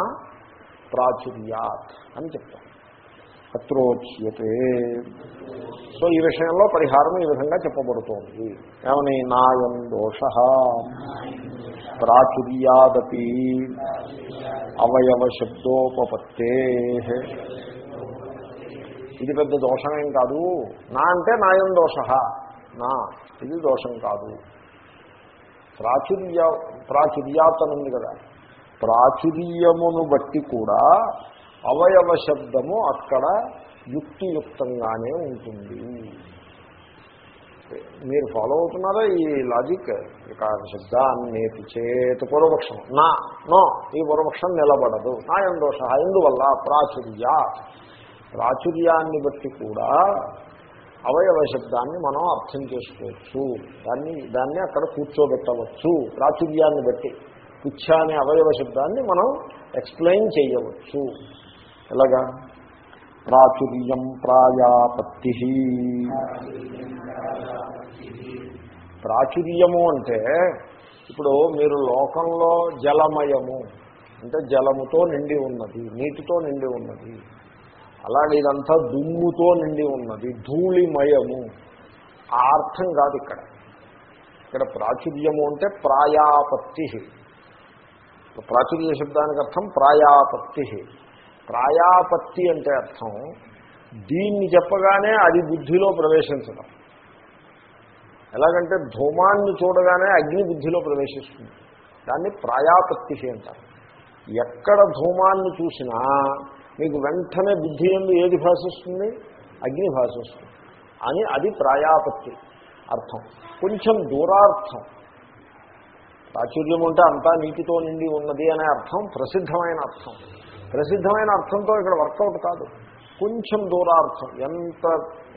ప్రాచుర్యాత్ అని చెప్తాం అత్రోచ్యతే సో ఈ విషయంలో పరిహారం ఈ విధంగా చెప్పబడుతోంది. ఏమని? నాయం దోష. ప్రాచుర్యాదపి అవయవ శబ్దోపత్తే ఇది పెద్ద దోషమేం కాదు. నా అంటే నాయం దోష. నా ఇది దోషం కాదు. ప్రాచుర్య ప్రాచుర్యాతనుంది కదా. ప్రాచుర్యమును బట్టి కూడా అవయవ శబ్దము అక్కడ యుక్తియుక్తంగానే ఉంటుంది. మీరు ఫాలో అవుతున్నారా ఈ లాజిక్ వికార శబ్దాన్నేతి చేత పూర్వపక్షం నా నో ఈ పూర్వపక్షం నిలబడదు. నా ఎందోష ఎందువల్ల ప్రాచుర్య. ప్రాచుర్యాన్ని బట్టి కూడా అవయవ శబ్దాన్ని మనం అర్థం చేసుకోవచ్చు. దాన్ని దాన్ని అక్కడ కూర్చోబెట్టవచ్చు. ప్రాచుర్యాన్ని బట్టి. పుచ్చ అనే అవయవ శబ్దాన్ని మనం ఎక్స్ప్లెయిన్ చేయవచ్చు. ఎలాగా? ప్రాచుర్యం ప్రాయాపత్తి. ప్రాచుర్యము అంటే ఇప్పుడు మీరు లోకంలో జలమయము అంటే జలముతో నిండి ఉన్నది నీటితో నిండి ఉన్నది అలాగే ఇదంతా దుమ్ముతో నిండి ఉన్నది ధూళిమయము. ఆ అర్థం కాదు ఇక్కడ. ఇక్కడ ప్రాచుర్యము అంటే ప్రాయాపత్తి. ప్రాచుర్య శబ్దానికి అర్థం ప్రాయాపత్తి. ప్రాయాపత్తి అంటే అర్థం. దీన్ని చెప్పగానే అది బుద్ధిలో ప్రవేశించడం. ఎలాగంటే ధూమాన్ని చూడగానే అగ్ని బుద్ధిలో ప్రవేశిస్తుంది. దాన్ని ప్రాయాపత్తి అంటారు. ఎక్కడ ధూమాన్ని చూసినా మీకు వెంటనే బుద్ధి ఎందు ఏది భాషిస్తుంది? అగ్ని భాషిస్తుంది. అని అది ప్రాయాపత్తి అర్థం. కొంచెం దూరార్థం. ప్రాచుర్యం అంటే అంతా నీటితో నిండి ఉన్నది అనే అర్థం ప్రసిద్ధమైన అర్థం. ప్రసిద్ధమైన అర్థంతో ఇక్కడ వర్కౌట్ కాదు. కొంచెం దూరార్థం. ఎంత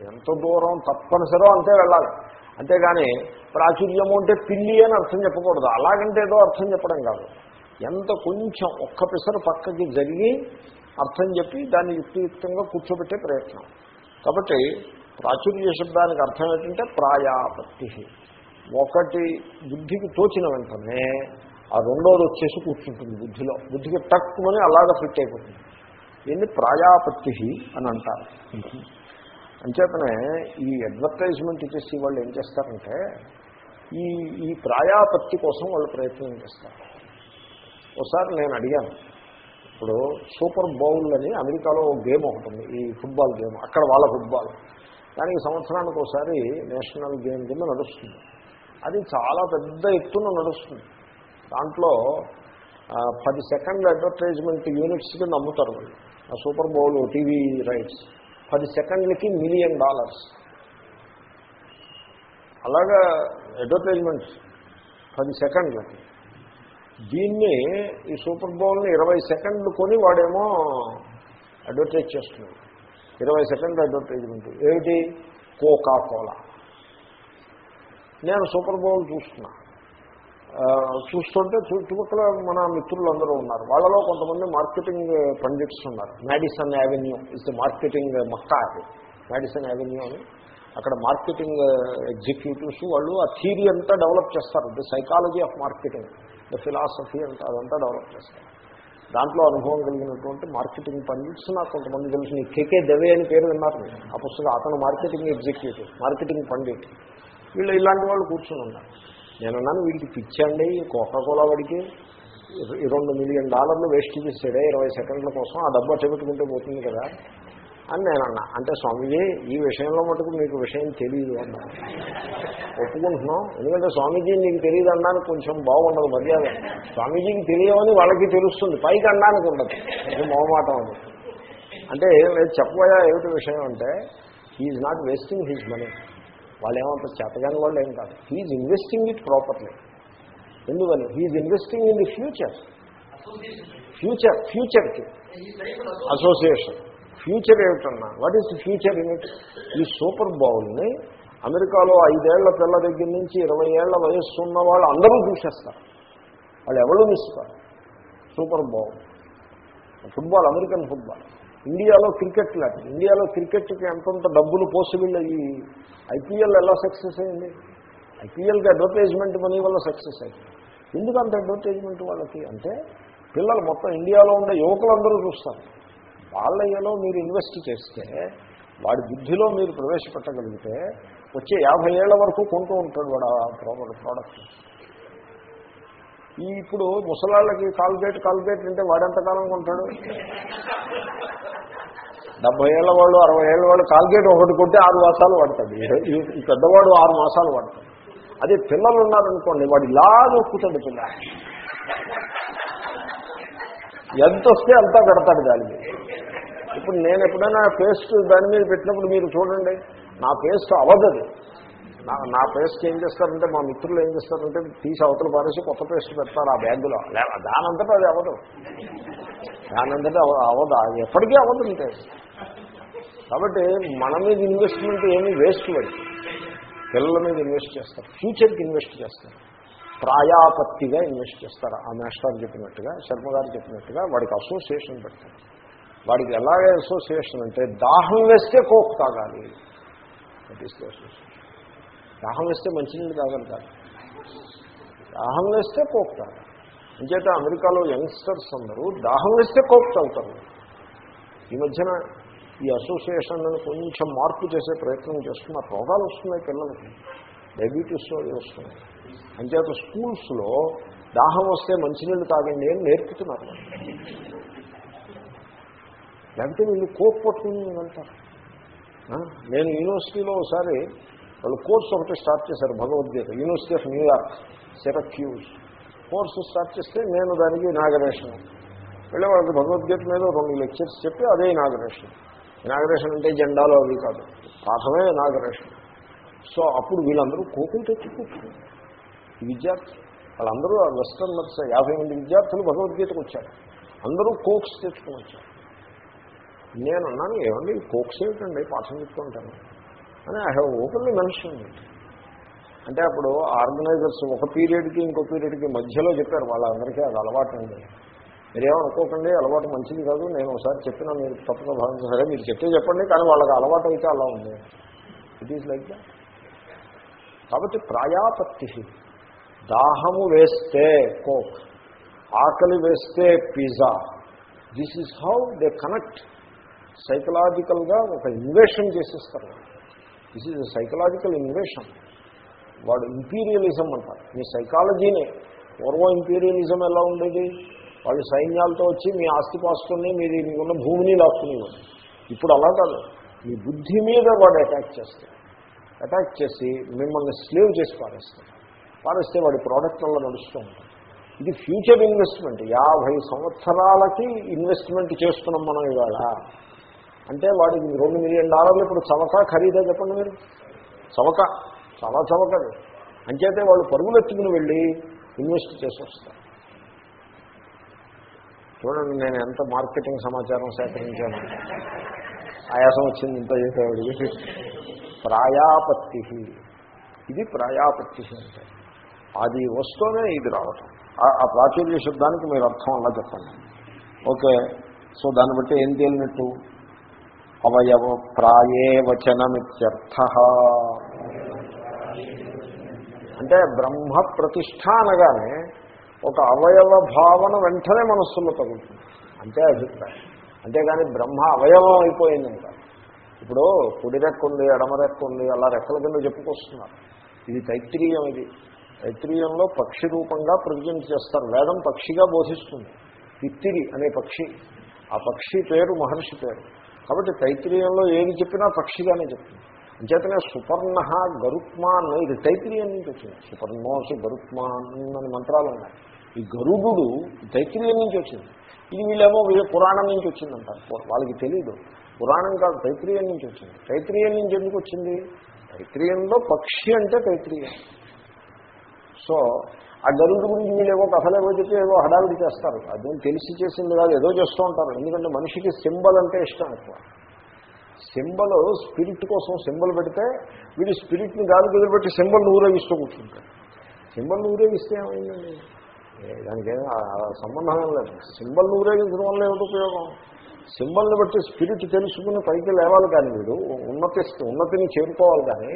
ఎంత దూరం తప్పనిసరో అంతే వెళ్ళాలి. అంతేగాని ప్రాచుర్యము అంటే పిల్లి అని అర్థం చెప్పకూడదు. అలాగంటే ఏదో అర్థం చెప్పడం కాదు. ఎంత కొంచెం ఒక్క పిసరు పక్కకి జరిగి అర్థం చెప్పి దాన్ని యుక్తియుక్తంగా కూర్చోబెట్టే ప్రయత్నం. కాబట్టి ప్రాచుర్య శబ్దానికి అర్థం ఏంటంటే ప్రాయాపత్తి. ఒకటి బుద్ధికి తోచిన వెంటనే ఆ రెండోది వచ్చేసి కూర్చుంటుంది బుద్ధిలో. బుద్ధికి తక్కువని అలాగ ఫిట్ అయిపోతుంది. దీన్ని ప్రాయాపత్తి అని అంటారు. అంచేతనే ఈ అడ్వర్టైజ్మెంట్ ఇచ్చేసి వాళ్ళు ఏం చేస్తారంటే ఈ ఈ ప్రాయాపత్తి కోసం వాళ్ళు ప్రయత్నం చేస్తారు. ఒకసారి నేను అడిగాను. ఇప్పుడు సూపర్ బౌల్ అని అమెరికాలో ఒక గేమ్ ఒకటి ఉంది. ఈ ఫుట్బాల్ గేమ్. అక్కడ వాళ్ళ ఫుట్బాల్. దానికి సంవత్సరానికి ఒకసారి నేషనల్ గేమ్ కింద నడుస్తుంది. అది చాలా పెద్ద ఎత్తున నడుస్తుంది. దాంట్లో పది సెకండ్ల అడ్వర్టైజ్మెంట్ యూనిట్స్ కింద అమ్ముతారు ఆ సూపర్ బౌల్ టీవీ రైట్స్. పది సెకండ్లకి మిలియన్ డాలర్స్. అలాగా అడ్వర్టైజ్మెంట్స్ పది సెకండ్లకి. దీన్ని ఈ సూపర్ బౌల్ని ఇరవై సెకండ్లు కొని వాడేమో అడ్వర్టైజ్ చేస్తున్నాడు ఇరవై సెకండ్ అడ్వర్టైజ్మెంట్. ఏమిటి? Coca Cola. నేను సూపర్ బౌల్ చూస్తున్నా. చూస్తుంటే చుట్టుపక్కల మన మిత్రులు అందరూ ఉన్నారు. వాళ్ళలో కొంతమంది మార్కెటింగ్ పండిట్స్ ఉన్నారు. Madison Avenue is the marketing Mecca అది. మ్యాడిసన్ యావెన్యూ అని. అక్కడ మార్కెటింగ్ ఎగ్జిక్యూటివ్స్ వాళ్ళు ఆ థీరీ అంతా డెవలప్ చేస్తారు. The psychology of marketing the philosophy అంతా అదంతా డెవలప్ చేస్తారు. దాంట్లో అనుభవం కలిగినటువంటి మార్కెటింగ్ పండిట్స్ నాకు కొంతమంది తెలిసిన కేకే దవే అని పేరు విన్నారు ఆ పుస్తకం అతను మార్కెటింగ్ ఎగ్జిక్యూటివ్ మార్కెటింగ్ పండిట్. వీళ్ళు ఇలాంటి వాళ్ళు కూర్చొని ఉన్నారు. నేనన్నాను వీడికి పిచ్చండి కోకాకోలా వాడికి రెండు మిలియన్ డాలర్లు వేస్ట్ చేసాడే ఇరవై సెకండ్ల కోసం ఆ డబ్బు అట్టబెట్టుకుంటే పోతుంది కదా అని నేను అన్నా అంటే స్వామీజీ ఈ విషయంలో మటుకు మీకు విషయం తెలియదు అన్నా. ఒప్పుకుంటున్నాం. ఎందుకంటే స్వామీజీ నీకు తెలియదు అన్నాను కొంచెం బాగుండదు మర్యాద. స్వామీజీకి తెలియమని వాళ్ళకి తెలుస్తుంది. పైకి అన్నానికి ఉండదు అది మొహమాటం అది. అంటే ఏం లేదు చెప్పబోయా ఏమిటి విషయం అంటే he not wasting his money వాళ్ళు ఏమంత చేతగాని వాళ్ళు ఏం కాదు. హీఈ్ ఇన్వెస్టింగ్ ఇట్ ప్రాపర్లీ ఎందుకని? He investing in the future future ఫ్యూచర్కి association future ఏమిటన్నా? What is future in it ఈ సూపర్ బౌల్ని అమెరికాలో ఐదేళ్ళ పిల్ల దగ్గర నుంచి ఇరవై ఏళ్ళ వయస్సు ఉన్న వాళ్ళు అందరూ చూసేస్తారు. వాళ్ళు ఎవరు మిస్తారు super bowl. Football American football. ఇండియాలో క్రికెట్ లాంటి ఇండియాలో క్రికెట్కి ఎంతంత డబ్బులు పాసిబుల్ అయ్యి ఐపీఎల్ ఎలా సక్సెస్ అయింది? ఐపీఎల్కి అడ్వర్టైజ్మెంట్ మనీ వల్ల సక్సెస్ అయింది. ఎందుకు అంత అడ్వర్టైజ్మెంట్ వాళ్ళకి? అంటే పిల్లలు మొత్తం ఇండియాలో ఉండే యువకులందరూ చూస్తారు. వాళ్ళయ్యలో మీరు ఇన్వెస్ట్ చేస్తే వాడి బుద్ధిలో మీరు ప్రవేశపెట్టగలిగితే వచ్చే యాభై ఏళ్ళ వరకు కొంటూ ఉంటాడు వాడు ఆ ప్రోడక్ట్. ఈ ఇప్పుడు ముసలాళ్ళకి కాల్గేట్ కాల్గేట్ అంటే వాడెంతకాలం కొంటాడు? డెబ్బై ఏళ్ళ వాళ్ళు అరవై ఏళ్ళ వాళ్ళు కాల్గేట్ ఒకటి కొట్టి ఆరు మాసాలు వాడతాడు. ఈ- పెద్దవాడు ఆరు మాసాలు వాడతాడు. అదే పిల్లలు ఉన్నారనుకోండి వాడు ఇలా నొక్కుతాడు పిల్ల. ఎంత వస్తే అంత పెడతాడు దాని మీద ఇప్పుడు నేను ఎప్పుడైనా పేస్ట్ దాని మీద పెట్టినప్పుడు మీరు చూడండి నా పేస్ట్ అవదది నా నా పేస్ట్ ఏం చేస్తారంటే మా మిత్రులు ఏం చేస్తారంటే తీసి అవతల పారేసి కొత్త పేస్ట్ పెడతారు ఆ బ్యాగులో లే- దానంతటా అది అవ్వదు. దానంతటా అవ్వదు. అది ఎప్పటికీ అవ్వదు అంటే కాబట్టి మన మీద ఇన్వెస్ట్మెంట్ ఏమీ వేస్ట్ పడి పిల్లల మీద ఇన్వెస్ట్ చేస్తారు. ఫ్యూచర్కి ఇన్వెస్ట్ చేస్తారు. ప్రాయాపత్తిగా ఇన్వెస్ట్ చేస్తారు. ఆ మేస్టార్ చెప్పినట్టుగా శర్మ గారు చెప్పినట్టుగా వాడికి అసోసియేషన్ పెడతారు. వాడికి ఎలాగే అసోసియేషన్ అంటే దాహం వేస్తే కోక్ తాగాలి. దట్ ఈస్ ది అసోసియేషన్ దాహం వేస్తే మంచినీళ్ళు తాగలుగుతారు. దాహం వేస్తే కోపుతారు అంచేత అమెరికాలో యంగ్స్టర్స్ అందరూ దాహం వేస్తే కోక్ తాగుతారు ఈ మధ్యన ఈ అసోసియేషన్లను కొంచెం మార్పు చేసే ప్రయత్నం చేస్తున్నారు రోగాలు వస్తున్నాయి పిల్లలకి. డయాబెటీస్ అవి వస్తున్నాయి అంచేత స్కూల్స్లో దాహం వస్తే మంచినీళ్ళు తాగండి అని నేర్పుతున్నారు. లేకపోతే వీళ్ళు కోక్ అంటారు నేను యూనివర్సిటీలో ఒకసారి వాళ్ళు కోర్స్ ఒకటి స్టార్ట్ చేశారు Bhagavad Gita university of New York Syracuse course start చేస్తే నేను దానికి ఇనాగరేషన్ వెళ్ళే వాళ్ళకి భగవద్గీత మీద రెండు లెక్చర్స్ చెప్పి అదే ఇనాగరేషన్ ఇనాగరేషన్ అంటే జెండాలు అవి కాదు పాఠమే ఇనాగరేషన్ సో అప్పుడు వీళ్ళందరూ కోకులు తెచ్చి కూర్చున్నారు. విద్యార్థి వాళ్ళందరూ ఆ వెస్టర్నర్స్ యాభై మంది విద్యార్థులు భగవద్గీతకు వచ్చారు. అందరూ కోక్స్ తెచ్చుకుని వచ్చారు. నేను అన్నాను ఏమండి కోక్స్ ఏమిటండి? పాఠం చెప్తుంటాను. అని ఐ హ్యావ్ ఓపెన్లీ మెన్షన్ అంటే అప్పుడు ఆర్గనైజర్స్ ఒక పీరియడ్కి ఇంకో పీరియడ్కి మధ్యలో చెప్పారు వాళ్ళందరికీ అది అలవాటు అండి మీరేమనుకోకండి అలవాటు మంచిది కాదు నేను ఒకసారి చెప్పినా మీరు తప్పుగా భావించారు సరే మీరు చెప్తే చెప్పండి కానీ వాళ్ళకి అలవాటు అయితే అలా ఉంది. ఇట్ ఈస్ లైక్ దాట్ కాబట్టి ప్రాయాపత్తి. దాహము వేస్తే కోక్ ఆకలి వేస్తే pizza. This is how they connect సైకలాజికల్గా ఒక ఇన్వేషన్ చేసేస్తారు. దిస్ ఈజ్ సైకలాజికల్ ఇన్వేషన్ వాడు ఇంపీరియలిజం అంటారు. మీ సైకాలజీని పూర్వ ఇంపీరియలిజం ఎలా ఉండేది? వాళ్ళు సైన్యాలతో వచ్చి మీ ఆస్తిపాస్తుల్ని మీది మీకున్న భూమిని లాక్కునేవాడు ఇప్పుడు అలా కాదు. మీ బుద్ధి మీద వాడు అటాక్ చేస్తాడు అటాక్ చేసి మిమ్మల్ని స్లేవ్ చేసి పారేస్తాడు పారేస్తే వాడి ప్రోడక్ట్ వల్ల నడుస్తూ ఉంటాడు ఇది ఫ్యూచర్ ఇన్వెస్ట్మెంట్ యాభై సంవత్సరాలకి ఇన్వెస్ట్మెంట్ చేస్తున్నాం మనం ఇవాళ. అంటే వాడికి రెండు మిలియన్ డాలర్లు ఇప్పుడు చవక ఖరీదా చెప్పండి మీరు? చవక. చాలా చవకది అంచేతే వాళ్ళు పరుగులెత్తుకుని వెళ్ళి ఇన్వెస్ట్ చేసి వస్తారు. చూడండి నేను ఎంత మార్కెటింగ్ సమాచారం సేకరించాను. ఆయాసం వచ్చింది ఇంత చేసేవాడు ప్రాయాపత్తి. ఇది ప్రాయాపత్తి అంటే. అది వస్తూనే ఇది రావటం. ఆ- ఆ ప్రాచుర్య శబ్దానికి మీరు అర్థం అలా చెప్పండి. ఓకే. సో దాన్ని బట్టి ఏం తేలినట్టు? అవయవ ప్రాయే వచనమిత్యర్థ అంటే బ్రహ్మ ప్రతిష్ట అనగానే ఒక అవయవ భావన వెంటనే మనస్సులో తగులుతుంది. అంతే అభిప్రాయం. అంతేగాని బ్రహ్మ అవయవం అయిపోయిందంట. ఇప్పుడు కుడి రెక్క ఉంది ఎడమ రెక్క ఉంది అలా రెక్కల కింద చెప్పుకొస్తున్నారు. ఇది తైత్రీయం ఇది. తైత్రీయంలో పక్షి రూపంగా ప్రజెంట్ చేస్తారు. వేదం పక్షిగా బోధిస్తుంది. తిత్తిరి అనే పక్షి. ఆ పక్షి పేరు మహర్షి పేరు. కాబట్టి తైత్రీయంలో ఏది చెప్పినా పక్షిగానే చెప్తుంది. అంచేతనే సుపర్ణ గరుత్మాన్ ఇది తైత్రీయం నుంచి వచ్చింది. సుపర్ణోసి గరుత్మాన్ అని మంత్రాలు ఉన్నాయి. ఈ గరుడు తైత్రీయం నుంచి వచ్చింది. ఇది వీళ్ళేమో వీళ్ళ పురాణం నుంచి వచ్చిందంటారు. వాళ్ళకి తెలియదు పురాణం కాదు తైత్రీయం నుంచి వచ్చింది. తైత్రీయం నుంచి ఎందుకు వచ్చింది? తైత్రీయంలో పక్షి అంటే తైత్రీయం. సో ఆ గరుడు గురించి వీళ్ళు ఏవో కథలేవో చెప్పి ఏవో హడావిడి చేస్తారు. అదేం తెలిసి చేసింది కాదు ఏదో చేస్తూ ఉంటారు. ఎందుకంటే మనిషికి సింబల్ అంటే ఇష్టం ఎక్కువ. సింబల్ స్పిరిట్ కోసం సింబల్ పెడితే వీడు స్పిరిట్ని గాలి కుదిరిపెట్టి సింబల్ ఊరేగిస్తూ కూర్చుంటాడు. సింబల్ ఊరేగిస్తే ఏమైందండి? దానికి ఏం సంబంధం లేదు. సింబల్ ఊరేగించడం వల్ల ఏమిటి ఉపయోగం? సింబల్ని బట్టి స్పిరిట్ తెలుసుకుని పైకి లేవాలి కానీ వీడు ఉన్నతి ఉన్నతిని చేరుకోవాలి కానీ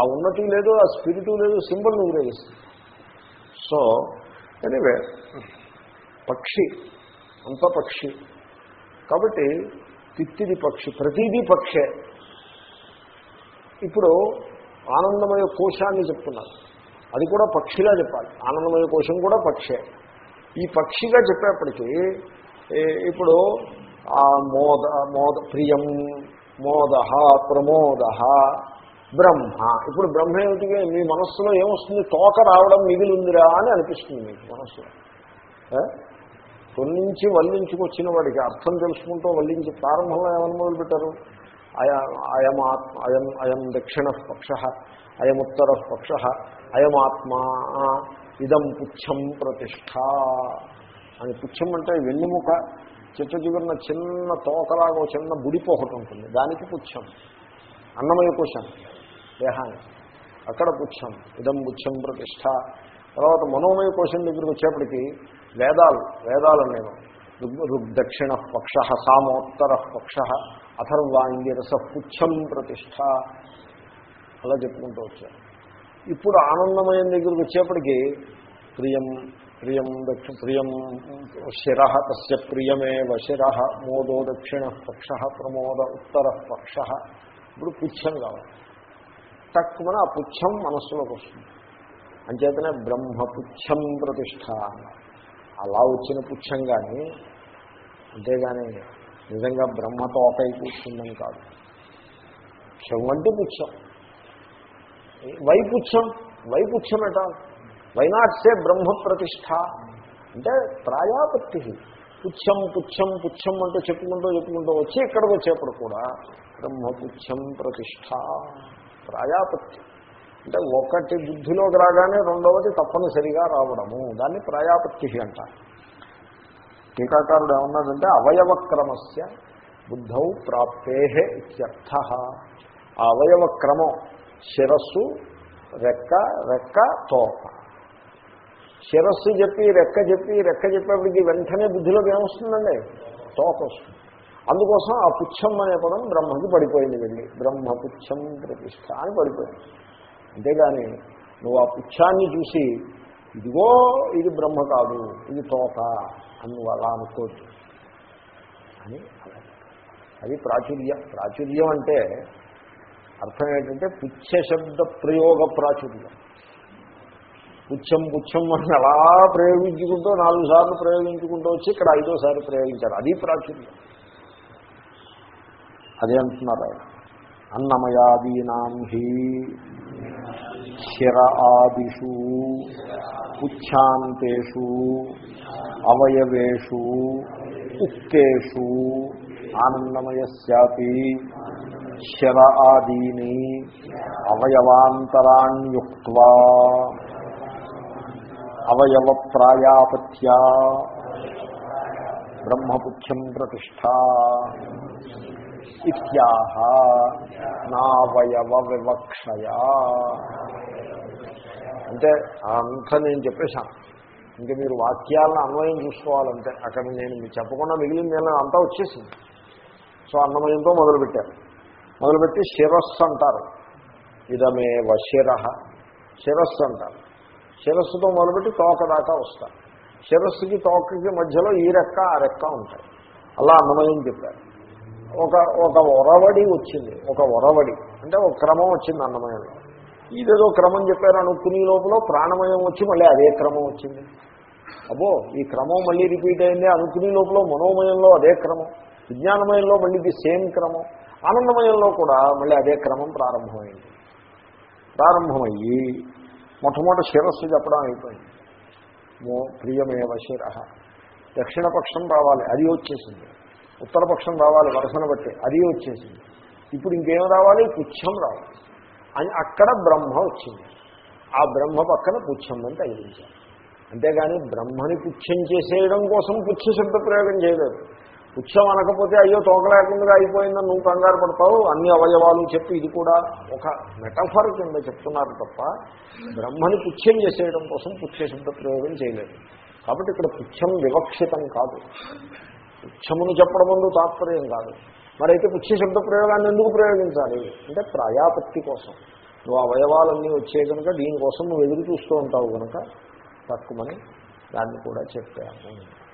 ఆ ఉన్నతి లేదు ఆ స్పిరిట్ లేదు సింబల్ని ఊరేగిస్తుంది. సో ఎనీవే పక్షి అంత పక్షి. కాబట్టి తిత్తిది పక్షి ప్రతిదీ పక్షే. ఇప్పుడు ఆనందమయ కోశాన్ని చెప్తున్నారు. అది కూడా పక్షిలా చెప్పాలి. ఆనందమయ కోశం కూడా పక్షే. ఈ పక్షిగా చెప్పేప్పటికీ ఏ- ఇప్పుడు ఆ మోద మోద ప్రియం మోద ప్రమోద బ్రహ్మ. ఇప్పుడు బ్రహ్మ ఏమిటి మీ మనస్సులో ఏమొస్తుంది? తోక రావడం మిగిలిందిరా అని అనిపిస్తుంది మీకు మనస్సులో. కొన్నించి వల్లించుకొచ్చిన వాడికి అర్థం తెలుసుకుంటూ వల్లించి ప్రారంభంలో ఏమని మొదలుపెట్టారు? అయ అయం ఆత్మ అయం అయం దక్షిణ పక్ష అయముత్తర పక్ష అయమాత్మా ఇదం పుచ్చం ప్రతిష్ట అని పుచ్చం అంటే వెన్నుముక చెట్టు చిగురిన చిన్న తోకలాగా చిన్న బుడిపు ఒకటి ఉంటుంది. దానికి పుచ్చం. అన్నమయ కోశం దేహానికి అక్కడ పుచ్చం ఇదం పుచ్చం ప్రతిష్ట తర్వాత మనోమయ కోశం దగ్గరికి వచ్చేప్పటికి వేదాలు వేదాలు నేను ఋగ్ దక్షిణ పక్ష సామోత్తర పక్ష అథర్వాంగిరస పుచ్చం ప్రతిష్ట అలా చెప్పుకుంటూ వచ్చాను ఇప్పుడు ఆనందమయం దగ్గరికి వచ్చేప్పటికి ప్రియం ప్రియం దక్షి ప్రియం శిర తస్య ప్రియమేవ శిర మోదో దక్షిణ పక్ష ప్రమోద ఉత్తర పక్ష ఇప్పుడు పుచ్చం కావాలి. తక్కువన ఆ పుచ్చం మనస్సులోకి వస్తుంది. అంచేతనే బ్రహ్మపుచ్చం ప్రతిష్ట. అలా వచ్చిన పుచ్చం కానీ అంతేగాని నిజంగా బ్రహ్మతో ఒకై కూర్చుందని కాదు. పుచ్చం అంటే పుచ్చం. వైపుచ్చం వైపుచ్చం ఎట? వైనాట్సే బ్రహ్మ ప్రతిష్ట. అంటే ప్రాయాపత్తి పుచ్చం పుచ్చం పుచ్చం అంటూ చెప్పుకుంటూ చెప్పుకుంటూ వచ్చి ఇక్కడికి వచ్చేప్పుడు కూడా బ్రహ్మపుచ్చం ప్రతిష్ట. ప్రాయాపత్తి. అంటే ఒకటి బుద్ధిలోకి రాగానే రెండవది తప్పనిసరిగా రావడము. దాన్ని ప్రాయాపత్తి అంటారు. టీకాకారుడు ఏమన్నాడంటే అవయవక్రమస్య బుద్ధౌ ప్రాప్తే ఇత్యర్థ. ఆ అవయవ క్రమం శిరస్సు రెక్క రెక్క తోక. శిరస్సు చెప్పి రెక్క చెప్పి రెక్క చెప్పేప్పటికి వెంటనే బుద్ధిలోకి ఏమొస్తుందండి? తోక వస్తుంది. అందుకోసం ఆ పుచ్చం అనే పదం బ్రహ్మకి పడిపోయింది వెళ్ళి. బ్రహ్మపుచ్చం ప్రతిష్ట అని పడిపోయింది. అంతేగాని నువ్వు ఆ పుచ్చాన్ని చూసి ఇదిగో ఇది బ్రహ్మ కాదు ఇది తోక అని నువ్వు అలా అనుకోవచ్చు అని అది ప్రాచుర్యం. ప్రాచుర్యం అంటే అర్థం ఏంటంటే పుచ్చ శబ్ద ప్రయోగ ప్రాచుర్యం. పుచ్చం పుచ్చం అని అలా ప్రయోగించుకుంటూ నాలుగు సార్లు ప్రయోగించుకుంటూ వచ్చి ఇక్కడ ఐదోసారి ప్రయోగించారు. అది ప్రాచుర్యం. అదే అంటున్నారు ఆయన. అన్నమయాదీనాం హి శిర ఆదిషు పుచ్ఛాంతేషు అవయవేషు ఉక్తేషు ఆనందమయస్యాపి శర ఆదీని అవయవాంతరాణ్యుక్వా అవయవ ప్రాయాపత్యా బ్రహ్మపుచ్చం ప్రతిష్ట ఇత్యాహ నావయవ వివక్షయా అంటే అంత నేను చెప్పేశాను ఇంకా మీరు వాక్యాలను అన్వయం చూసుకోవాలంటే అక్కడ నేను మీకు చెప్పకుండా మిగిలింది ఏమైనా అంతా వచ్చేసింది. సో అన్నమయంతో మొదలుపెట్టారు. మొదలుపెట్టి శిరస్సు అంటారు. ఇదమేవ శిర. శిరస్సు అంటారు. శిరస్సుతో మొదలుపెట్టి తోక దాకా వస్తారు. శిరస్సుకి తోకకి మధ్యలో ఈ రెక్క ఆ రెక్క ఉంటాయి. అలా అన్నమయం చెప్పారు. ఒక ఒక ఒరవడి వచ్చింది. ఒక ఒరవడి. అంటే ఒక క్రమం వచ్చింది అన్నమయంలో. ఇదేదో క్రమం చెప్పారు అనుకునే లోపల ప్రాణమయం వచ్చి మళ్ళీ అదే క్రమం వచ్చింది. అబ్బో ఈ క్రమం మళ్ళీ రిపీట్ అయింది అనుకునే లోపల మనోమయంలో అదే క్రమం. విజ్ఞానమయంలో మళ్ళీ ఇది సేమ్ క్రమం. ఆనందమయంలో కూడా మళ్ళీ అదే క్రమం ప్రారంభమైంది. ప్రారంభమయ్యి మొట్టమొదటి శిరస్సు చెప్పడం అయిపోయింది. మో ప్రియమేవ శిర. దక్షిణపక్షం రావాలి. అది వచ్చేసింది. ఉత్తరపక్షం రావాలి వరసన బట్టి అది వచ్చేసింది. ఇప్పుడు ఇంకేం రావాలి? పుచ్చం రావాలి. అని అక్కడ బ్రహ్మ వచ్చింది. ఆ బ్రహ్మ పక్కన పుచ్చం అని తగిలించారు. అంతేగాని బ్రహ్మని పుచ్చం చేసేయడం కోసం పుచ్చ శబ్ద ప్రయోగం చేయలేదు. పుచ్చం అనకపోతే అయ్యో తోకలేకుండా అయిపోయిందని నువ్వు కంగారు పడతావు. అన్ని అవయవాలు చెప్పి ఇది కూడా ఒక మెటఫర్ కింద చెప్తున్నారు తప్ప బ్రహ్మని పుచ్చం చేసేయడం కోసం పుచ్చ శబ్ద ప్రయోగం చేయలేదు. కాబట్టి ఇక్కడ పుచ్చం వివక్షితం కాదు. పుచ్చమును చెప్పడం ముందు తాత్పర్యం కాదు. మరైతే పుచ్చ శబ్ద ప్రయోగాన్ని ఎందుకు ప్రయోగించాలి? అంటే ప్రయాపత్తి కోసం. నువ్వు అవయవాలన్నీ వచ్చే కనుక దీనికోసం నువ్వు ఎదురు చూస్తూ ఉంటావు కనుక తక్కువని దాన్ని కూడా చెప్పాము.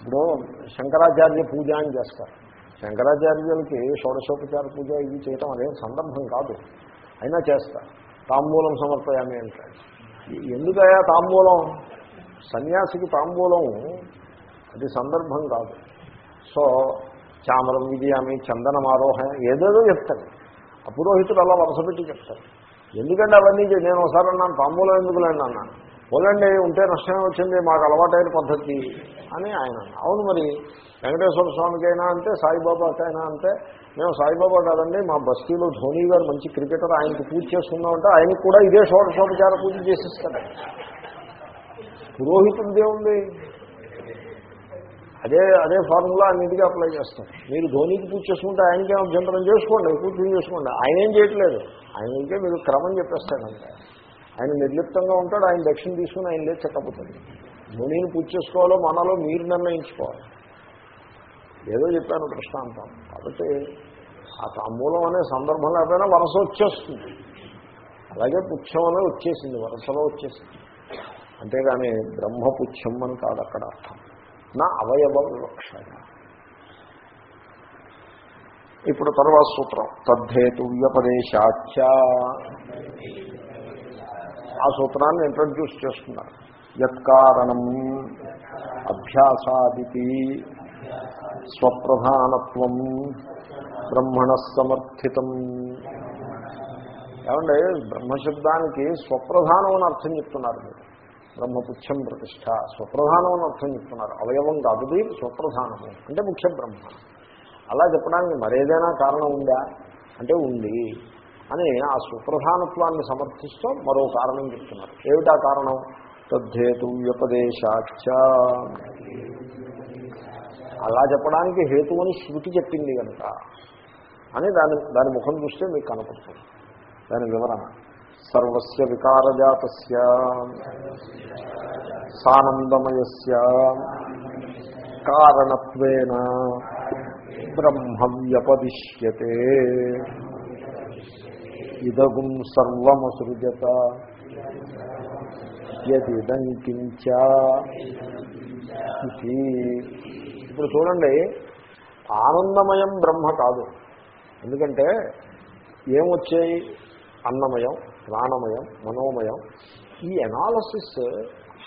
ఇప్పుడు శంకరాచార్య పూజ అని చేస్తారు. శంకరాచార్యులకి షోడశోపచార పూజ ఇవి చేయటం అదేం సందర్భం కాదు. అయినా చేస్తారు. తాంబూలం సమర్పయామి అంటాడు ఎందుకయా తాంబూలం? సన్యాసికి తాంబూలం అది సందర్భం కాదు. సో చామరం విజయామి చందనం ఆరోహణ ఏదేదో చెప్తారు. ఆ పురోహితుడు అలా వరుస పెట్టి చెప్తారు. ఎందుకంటే అవన్నీ నేను ఒకసారి అన్నాను తాంబూలం ఎందుకు లేండి అన్నాను. పోలండి ఉంటే నష్టమే వచ్చింది మాకు అలవాటైన పద్ధతి అని ఆయన అవును మరి వెంకటేశ్వర స్వామికైనా అంతే సాయిబాబాకైనా అంతే మేము సాయిబాబా కాదండి మా బస్తీలో ధోని గారు మంచి క్రికెటర్ ఆయనకి పూజ చేసుకుందామంటే ఆయనకు కూడా ఇదే షోడశోపచార పూజ చేసిస్తాడు. పురోహితుడిదే ఉంది. అదే అదే ఫార్ములా అన్నిటికీ అప్లై చేస్తాం. మీరు ధోనికి పూజ చేసుకుంటే ఆయనకే అభ్యంతరం చేసుకోండి పూజ చేసుకోండి. ఆయన ఏం చేయట్లేదు. ఆయనకే మీరు క్రమం చెప్పేస్తాడు ఆయన నిర్లిప్తంగా ఉంటాడు ఆయన దక్షిణ తీసుకుని ఆయన లేదు చెప్పబోతుంది ధోనిని పూజ చేసుకోవాలో మనలో మీరు నిర్ణయించుకోవాలి. ఏదో చెప్పాను దృష్టాంతం. కాబట్టి ఆ తాంబూలం అనే సందర్భం లేకపోయినా వరస వచ్చేస్తుంది. అలాగే పుచ్చం అనే వచ్చేసింది వరసలో వచ్చేసింది. అంతేగాని బ్రహ్మపుచ్చం అని కాదు అక్కడ అర్థం. నా అవయవ వివక్ష ఇప్పుడు తర్వాత సూత్రం. తద్ధేతు వ్యపదేశాఖ్య ఆ సూత్రాన్ని ఇంట్రడ్యూస్ చేస్తున్నారు. యత్కారణం అభ్యాసాదితి. స్వప్రధానత్వం బ్రహ్మణ సమర్థితం ఏమంటే బ్రహ్మశబ్దానికి స్వప్రధానం అని అర్థం చెప్తున్నారు మీరు. బ్రహ్మపుచ్చం ప్రతిష్ట స్వప్రధానం అని అర్థం చెప్తున్నారు. అవయవం కాదు స్వప్రధానము. అంటే ముఖ్య బ్రహ్మ. అలా చెప్పడానికి మరేదైనా కారణం ఉందా? అంటే ఉంది. అని ఆ సుప్రధానత్వాన్ని సమర్థిస్తూ మరో కారణం చెప్తున్నారు. ఏమిటా కారణం? తద్ధేతు వ్యపదేశాచ అలా చెప్పడానికి హేతువుని శృతి చెప్పింది కనుక. అని దాని దాని ముఖం చూస్తే మీకు కనపడుతుంది. దాని వివరణ. సర్వస్య వికారజాత సానందమయస్య. కారణత్వేన బ్రహ్మ వ్యపదిశ్యతే. ఇదగుం సర్వమసృజత. యదిదం కించ. ఇది. ఇప్పుడు చూడండి ఆనందమయం బ్రహ్మ కాదు. ఎందుకంటే ఏమొచ్చాయి? అన్నమయం. ప్రాణమయం మనోమయం. ఈ ఎనాలసిస్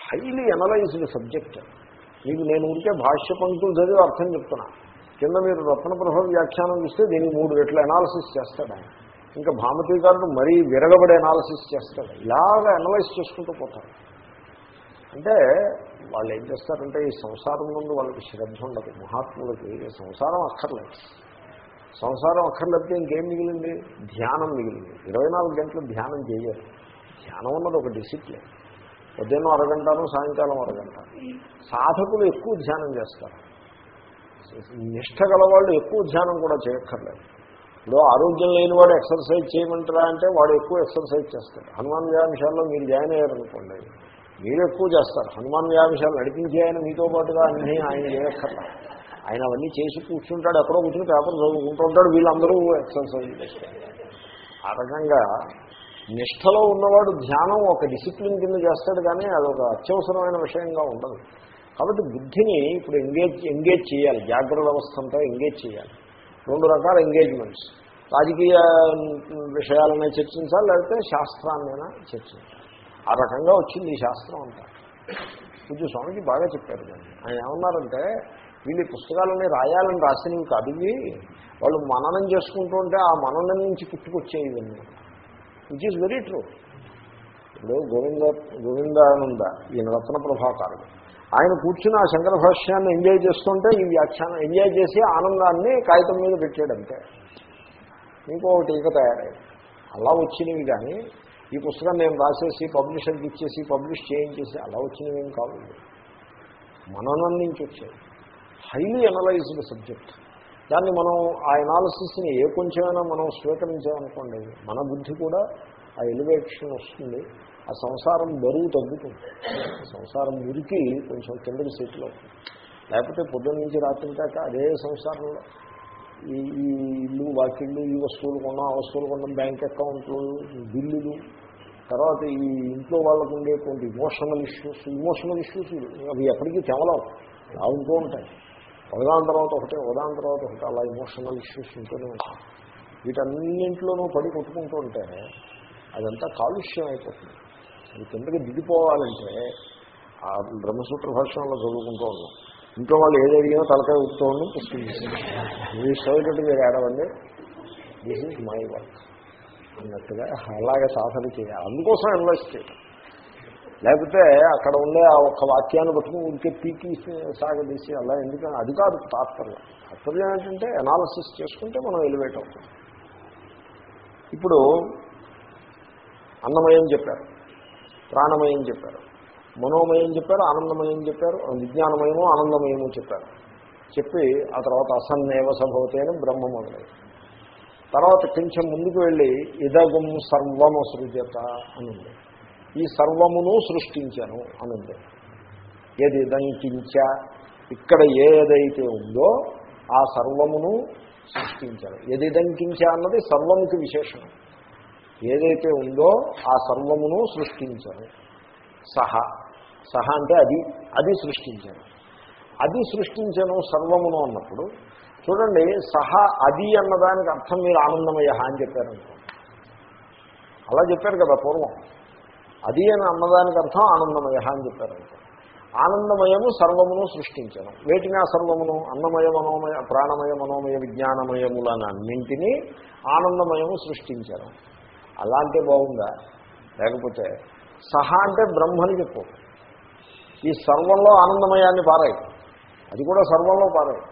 హైలీ ఎనలైజ్డ్ సబ్జెక్ట్ మీకు నేను ఉంటే భాష్య పంక్తులు చదివి అర్థం చెప్తున్నా. కింద మీరు రత్నప్రభ వ్యాఖ్యానం ఇస్తే దీనికి మూడు రెట్ల ఎనాలసిస్ చేస్తాడు ఆయన. ఇంకా భామతీకారుడు మరీ విరగబడే ఎనాలసిస్ చేస్తాడు. ఇలాగ అనలైజ్ చేసుకుంటూ పోతారు. అంటే వాళ్ళు ఏం చేస్తారంటే ఈ సంసారం ముందు వాళ్ళకి శ్రద్ధ ఉండదు. మహాత్ములకి సంసారం అక్కర్లేదు. సంసారం అక్కర్లేకపోతే ఇంకేం మిగిలింది? ధ్యానం మిగిలింది. ఇరవై నాలుగు గంటలు ధ్యానం చేయరు ధ్యానం ఉన్నది ఒక డిసిప్లిన్. ఉదయం అరగంటను సాయంకాలం అరగంట. సాధకులు ఎక్కువ ధ్యానం చేస్తారు. నిష్ట గలవాళ్ళు ఎక్కువ ధ్యానం కూడా చేయక్కర్లేదు. ఇప్పుడు ఆరోగ్యం లేని వాడు ఎక్సర్సైజ్ చేయమంటారా అంటే వాడు ఎక్కువ ఎక్సర్సైజ్ చేస్తాడు. హనుమాన్ వ్యాయామశాలలో మీరు జాయిన్ అయ్యారనుకోండి మీరు ఎక్కువ చేస్తారు. హనుమాన్ వ్యాయామశాలు నడిపించే ఆయన మీతో పాటుగా అన్నీ ఆయన చేయక్కర్లేదు. ఆయన అవన్నీ చేసి కూర్చుంటాడు ఎక్కడో కూర్చుని పేపర్ చదువుకుంటుంటాడు వీళ్ళందరూ ఎక్సర్సైజ్ చేస్తారు ఆ రకంగా నిష్టలో ఉన్నవాడు ధ్యానం ఒక డిసిప్లిన్ కింద చేస్తాడు కానీ అదొక అత్యవసరమైన విషయంగా ఉండదు. కాబట్టి బుద్ధిని ఇప్పుడు ఎంగేజ్ ఎంగేజ్ చేయాలి. జాగ్రత్త వ్యవస్థ అంతా ఎంగేజ్ చేయాలి. రెండు రకాల ఎంగేజ్మెంట్స్. రాజకీయ విషయాలనే చర్చించాలి లేకపోతే శాస్త్రాన్నైనా చర్చించాలి. ఆ రకంగా వచ్చింది ఈ శాస్త్రం అంతా. పూజ్య స్వామికి బాగా చెప్పారు దాన్ని. ఆయన ఏమన్నారంటే వీళ్ళు పుస్తకాలన్నీ రాయాలని రాసినవి కాదు ఇవి వాళ్ళు మననం చేసుకుంటూ ఉంటే ఆ మననం నుంచి పుట్టుకొచ్చేవి ఇవన్నీ. విచ్ ఈజ్ వెరీ ట్రూ ఇప్పుడు గోవింద గోవిందానంద ఈయన రత్న ప్రభాకారుడు. ఆయన కూర్చుని ఆ శంకర భాష్యాన్ని ఎంజాయ్ చేస్తుంటే ఈ వ్యాఖ్యానం ఎంజాయ్ చేసి ఆనందాన్ని కాగితం మీద పెట్టాడంటే ఇంకొకటి ఇక తయారైంది. అలా వచ్చినవి కానీ ఈ పుస్తకం నేను రాసేసి పబ్లిషర్కి ఇచ్చేసి పబ్లిష్ చేయించేసి అలా వచ్చినవి ఏం కాదు మననం నుంచి వచ్చాయి హైలీ అనలైజ్డ్ సబ్జెక్ట్ దాన్ని మనం ఆ ఎనాలిసిస్ని ఏ కొంచెమైనా మనం స్వీకరించామనుకోండి మన బుద్ధి కూడా ఆ ఎలివేషన్ వస్తుంది ఆ సంసారం బరువు తగ్గుతుంది. సంసారం మురికి కొంచెం కిందకి సెటిల్ అవుతుంది లేకపోతే పొద్దున్న నుంచి రాత్రి దాకా అదే సంసారంలో ఈ ఈ ఇల్లు వాకిళ్ళు ఈ వస్తువులు కొన్నాం ఆ వస్తువులు కొన్నాం బ్యాంక్ అకౌంట్లు బిల్లులు. తర్వాత ఈ ఇంట్లో వాళ్ళకు ఉండేటువంటి ఇమోషనల్ ఇష్యూస్ ఇమోషనల్ ఇష్యూస్ అవి ఎప్పటికీ తెవలం రావుతూ ఉంటాయి. ఒకదాని తర్వాత ఒకటే ఒకదాని తర్వాత ఒకటి అలా ఇమోషనల్ ఇష్యూస్ ఉంటూనే ఉంటాయి. వీటన్నింటిలోనూ పడి కొట్టుకుంటూ ఉంటే అదంతా కాలుష్యం అయిపోతుంది. అది కిందకి దిగిపోవాలంటే ఆ బ్రహ్మసూత్ర భాషలో చదువుకుంటూ ఉన్నాం ఇంట్లో వాళ్ళు ఏది అడిగినా తలకాయ ఉడుతూ ఉండి మీ ఇష్టమైనట్టు మీరు ఏడవండి. దిస్ ఈజ్ మై వర్క్ అన్నట్టుగా అలాగే సాధన చేయాలి. అందుకోసం అనలైజ్ చేయాలి. లేకపోతే అక్కడ ఉండే ఆ ఒక్క వాక్యాన్ని బట్టి ఉడికే పీకి సాగదీసి అలా ఎందుకంటే అది కాదు తాత్పర్యం. తాత్పర్యం ఏంటంటే అనాలసిస్ చేసుకుంటే మనం ఎలివేట్ అవుతాం. ఇప్పుడు అన్నమయం చెప్పారు ప్రాణమయం చెప్పారు మనోమయం చెప్పారు ఆనందమయం చెప్పారు విజ్ఞానమయము ఆనందమయము చెప్పారు. చెప్పి ఆ తర్వాత అసన్నేవ సభవతే అని బ్రహ్మ తర్వాత కొంచెం ముందుకు వెళ్ళి ఇదగుం సర్వమసృజత అని ఉంది. ఈ సర్వమును సృష్టించాను అనుంది. ఏది దంకించ ఇక్కడ ఏదైతే ఉందో ఆ సర్వమును సృష్టించాను. ఏది దంకించ అన్నది సర్వముకి విశేషణం ఏదైతే ఉందో ఆ సర్వమును సృష్టించాను. సహ. సహ అంటే అది అది సృష్టించాను. అది సృష్టించను సర్వమును అన్నప్పుడు చూడండి సహ అది అన్నదానికి అర్థం మీరు ఆనందమయ్య అని చెప్పారనుకోండి. అలా చెప్పారు కదా పూర్వం. అది అని అన్నదానికి అర్థం ఆనందమయ అని చెప్పారనుకో ఆనందమయము సర్వమును సృష్టించను వేటిని ఆ సర్వమును? అన్నమయ మనోమయ ప్రాణమయ మనోమయ విజ్ఞానమయములనన్నింటినీ ఆనందమయము సృష్టించను అలా అంటే బాగుందా? లేకపోతే సహా అంటే బ్రహ్మని చెప్పు. ఈ సర్వంలో ఆనందమయాన్ని పారాయి. అది కూడా సర్వంలో పారాయి.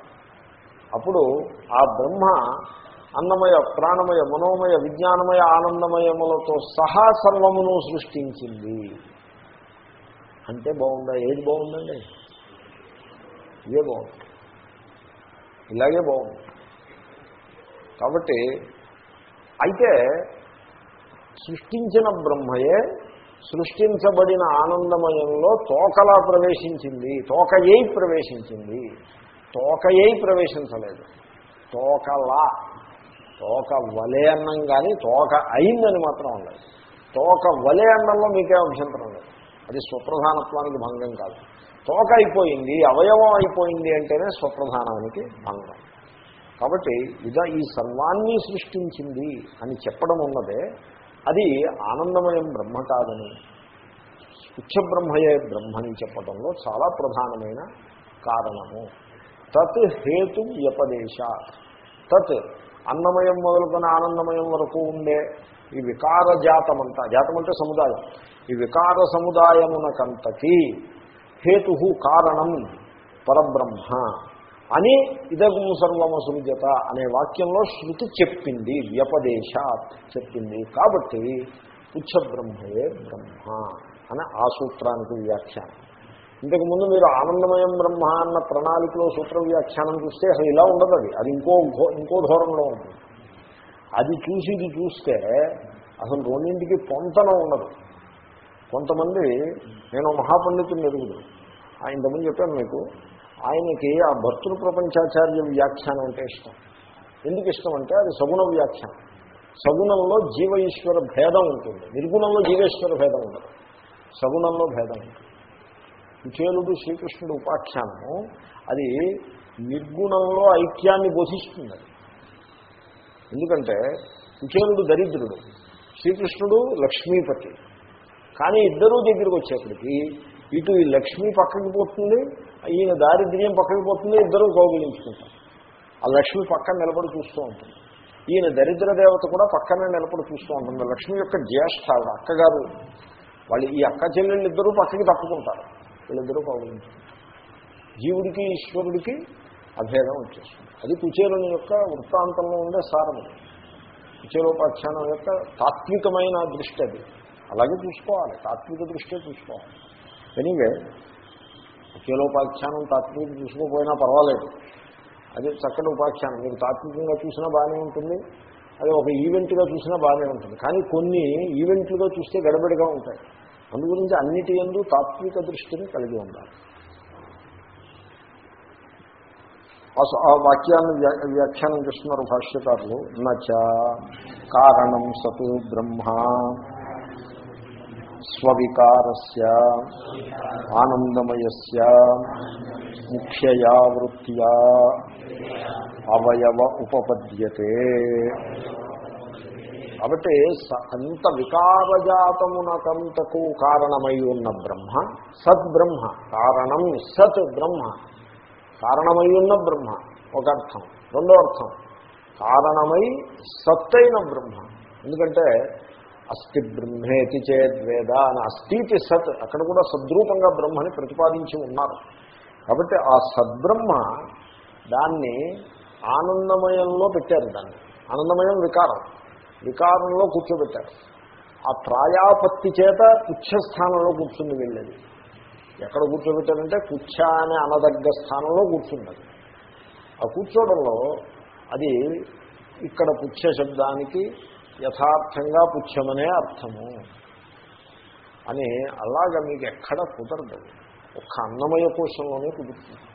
అప్పుడు ఆ బ్రహ్మ అన్నమయ ప్రాణమయ మనోమయ విజ్ఞానమయ ఆనందమయములతో సహా సర్వమును సృష్టించింది. అంటే బాగుందా? ఏది బాగుందండి? ఇదే బాగుంది ఇలాగే బాగుంది. కాబట్టి అయితే సృష్టించిన బ్రహ్మయే సృష్టించబడిన ఆనందమయంలో తోకలా ప్రవేశించింది. తోకయై ప్రవేశించింది. తోకయై ప్రవేశించలేదు. తోకలా. తోక వలే అన్నం కానీ తోక అయిందని మాత్రం ఉండదు. తోక వలే అన్నంలో మీకే అభ్యంతరం లేదు. అది స్వప్రధానత్వానికి భంగం కాదు. తోక అయిపోయింది అవయవం అయిపోయింది అంటేనే స్వప్రధానానికి భంగం. కాబట్టి ఇద ఈ సర్వాన్ని సృష్టించింది అని చెప్పడం ఉన్నదే అది ఆనందమయం బ్రహ్మ కాదని ఉచ్చబ్రహ్మయే బ్రహ్మని చెప్పడంలో చాలా ప్రధానమైన కారణము. తత్ హేతు వ్యపదేశ. తత్ అన్నమయం మొదలుకొని ఆనందమయం వరకు ఉండే ఈ వికార జాతమంతా. జాతమంటే సముదాయం. ఈ వికార సముదాయమునకంతకి హేతు కారణం పరబ్రహ్మ అని ఇదగు సర్వమ సృజత అనే వాక్యంలో శృతి చెప్పింది వ్యపదేశాత్ చెప్పింది. కాబట్టి ఉచ్చ బ్రహ్మయే బ్రహ్మ అని ఆ సూత్రానికి వ్యాఖ్యానం. ఇంతకుముందు మీరు ఆనందమయం బ్రహ్మ అన్న ప్రణాళికలో సూత్ర వ్యాఖ్యానం చూస్తే అసలు ఇలా ఉండదు అది. అది ఇంకో ఇంకో ధోరణిలో ఉంటుంది. అది చూసి ఇది చూస్తే అసలు రెండింటికి పొంతన ఉండదు. కొంతమంది నేను మహాపండితుని ఎరుగుదు ఇంతకుముందు చెప్పాను మీకు ఆయనకి ఆ భర్తృ ప్రపంచాచార్య వ్యాఖ్యానం అంటే ఇష్టం. ఎందుకు ఇష్టం అంటే అది సగుణ వ్యాఖ్యానం. సగుణంలో జీవ ఈశ్వర భేదం ఉంటుంది. నిర్గుణంలో జీవేశ్వర భేదం ఉండదు. సగుణంలో భేదం ఉంటుంది. కుచేలుడు శ్రీకృష్ణుడు ఉపాఖ్యానము అది నిర్గుణంలో ఐక్యాన్ని బోధిస్తుంది. ఎందుకంటే కుచేలుడు దరిద్రుడు శ్రీకృష్ణుడు లక్ష్మీపతి. కానీ ఇద్దరూ దగ్గరికి వచ్చేప్పటికి ఇటు ఈ లక్ష్మి పక్కకి పోతుంది ఈయన దారిద్ర్యం పక్కకి పోతుంది ఇద్దరూ కౌగులించుకుంటారు. ఆ లక్ష్మి పక్కన నిలబడి చూస్తూ ఉంటుంది. ఈయన దరిద్ర దేవత కూడా పక్కనే నిలబడి చూస్తూ ఉంటుంది. లక్ష్మి యొక్క జ్యేష్ఠ అక్కగారు వాళ్ళు ఈ అక్క చెల్లెళ్ళు ఇద్దరూ పక్కకి తప్పుకుంటారు. వీళ్ళిద్దరూ కౌగులించుకుంటారు జీవుడికి ఈశ్వరుడికి అభేదం వచ్చేస్తుంది. అది కుచేరుని యొక్క వృత్తాంతంలో ఉండే సారము కుచేరోపాఖ్యానం యొక్క తాత్వికమైన దృష్టి అది. అలాగే చూసుకోవాలి. తాత్విక దృష్టే చూసుకోవాలి. ఎనీవే కుచేలోపాఖ్యానం తాత్విక చూసుకోకపోయినా పర్వాలేదు. అది చక్కటి ఉపాఖ్యానం. మీరు తాత్వికంగా చూసినా బాగానే ఉంటుంది. అది ఒక ఈవెంట్గా చూసినా బాగానే ఉంటుంది. కానీ కొన్ని ఈవెంట్లుగా చూస్తే గడబడిగా ఉంటాయి. అందుగురించి అన్నిటి ఎందు తాత్విక దృష్టిని కలిగి ఉండాలి. ఆ- వాక్యాన్ని వ్యాఖ్యానం చేస్తున్నారు భాష్యకారులు. నచ కారణం సత్ బ్రహ్మ స్వవికారస్య ఆనందమయస్య ముఖ్యయా వృత్యా అవయవ ఉపపద్యతే. కాబట్టి స- అంత వికారజాతమునకంతకు కారణమై ఉన్న బ్రహ్మ సద్బ్రహ్మ. కారణం సత్ బ్రహ్మ. కారణమై ఉన్న బ్రహ్మ. ఒక అర్థం. రెండో అర్థం. కారణమై సత్తైన బ్రహ్మ. ఎందుకంటే అస్థి బ్రహ్మేతి చేద్వేద అని అస్థితి సత్. అక్కడ కూడా సద్రూపంగా బ్రహ్మని ప్రతిపాదించి ఉన్నారు. కాబట్టి ఆ సద్బ్రహ్మ దాన్ని ఆనందమయంలో పెట్టారు దాన్ని. ఆనందమయం వికారం. వికారంలో కూర్చోబెట్టారు. ఆ ప్రాయాపత్తి చేత పుచ్చస్థానంలో కూర్చుంది వెళ్ళేది. ఎక్కడ కూర్చోబెట్టారంటే పుచ్చ అనే అనదగ్గ స్థానంలో కూర్చున్నది ఆ కూర్చోవడంలో అది ఇక్కడ పుచ్చ శబ్దానికి యథార్థంగా పుచ్చమనే అర్థము అని అలాగ మీకు ఎక్కడ కుదరదు. ఒక్క అన్నమయ కోశంలోనే కుదురుతుంది.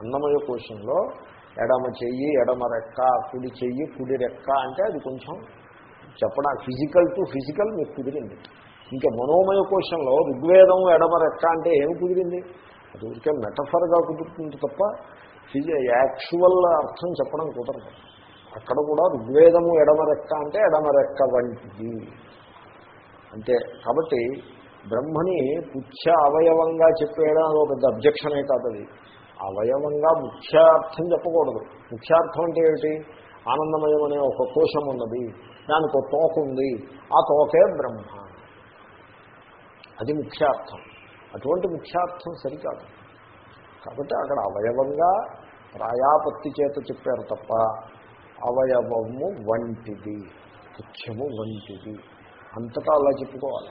అన్నమయ కోశంలో ఎడమ చెయ్యి ఎడమ రెక్క కుడి చెయ్యి కుడి రెక్క అంటే అది కొంచెం చెప్పడం? ఫిజికల్ టు ఫిజికల్ మీకు కుదిరింది. ఇంకా మనోమయ కోశంలో ఋగ్వేదం ఎడమరెక్క అంటే ఏమి కుదిరింది? అది ఊరికే మెటఫర్గా కుదురుతుంది తప్ప ఫిజి యాక్చువల్ అర్థం చెప్పడం కుదరదు. అక్కడ కూడా ఋగ్వేదము ఎడమరెక్క అంటే ఎడమరెక్క వంటిది. అంతే. కాబట్టి బ్రహ్మని పుచ్చ అవయవంగా చెప్పేయడం అది ఒక పెద్ద అబ్జెక్షనే కాదు అది. అవయవంగా ముఖ్యార్థం చెప్పకూడదు. ముఖ్యార్థం అంటే ఏమిటి? ఆనందమయం అనే ఒక కోశం ఉన్నది. దానికి ఒక తోక ఉంది. ఆ తోకే బ్రహ్మ. అది ముఖ్యార్థం. అటువంటి ముఖ్యార్థం సరికాదు. కాబట్టి అక్కడ అవయవంగా ప్రాయాపత్తి చేత చెప్పారు తప్ప అవయవము వంటిది. పుచ్చము వంటిది. అంతటా అలా చెప్పుకోవాలి.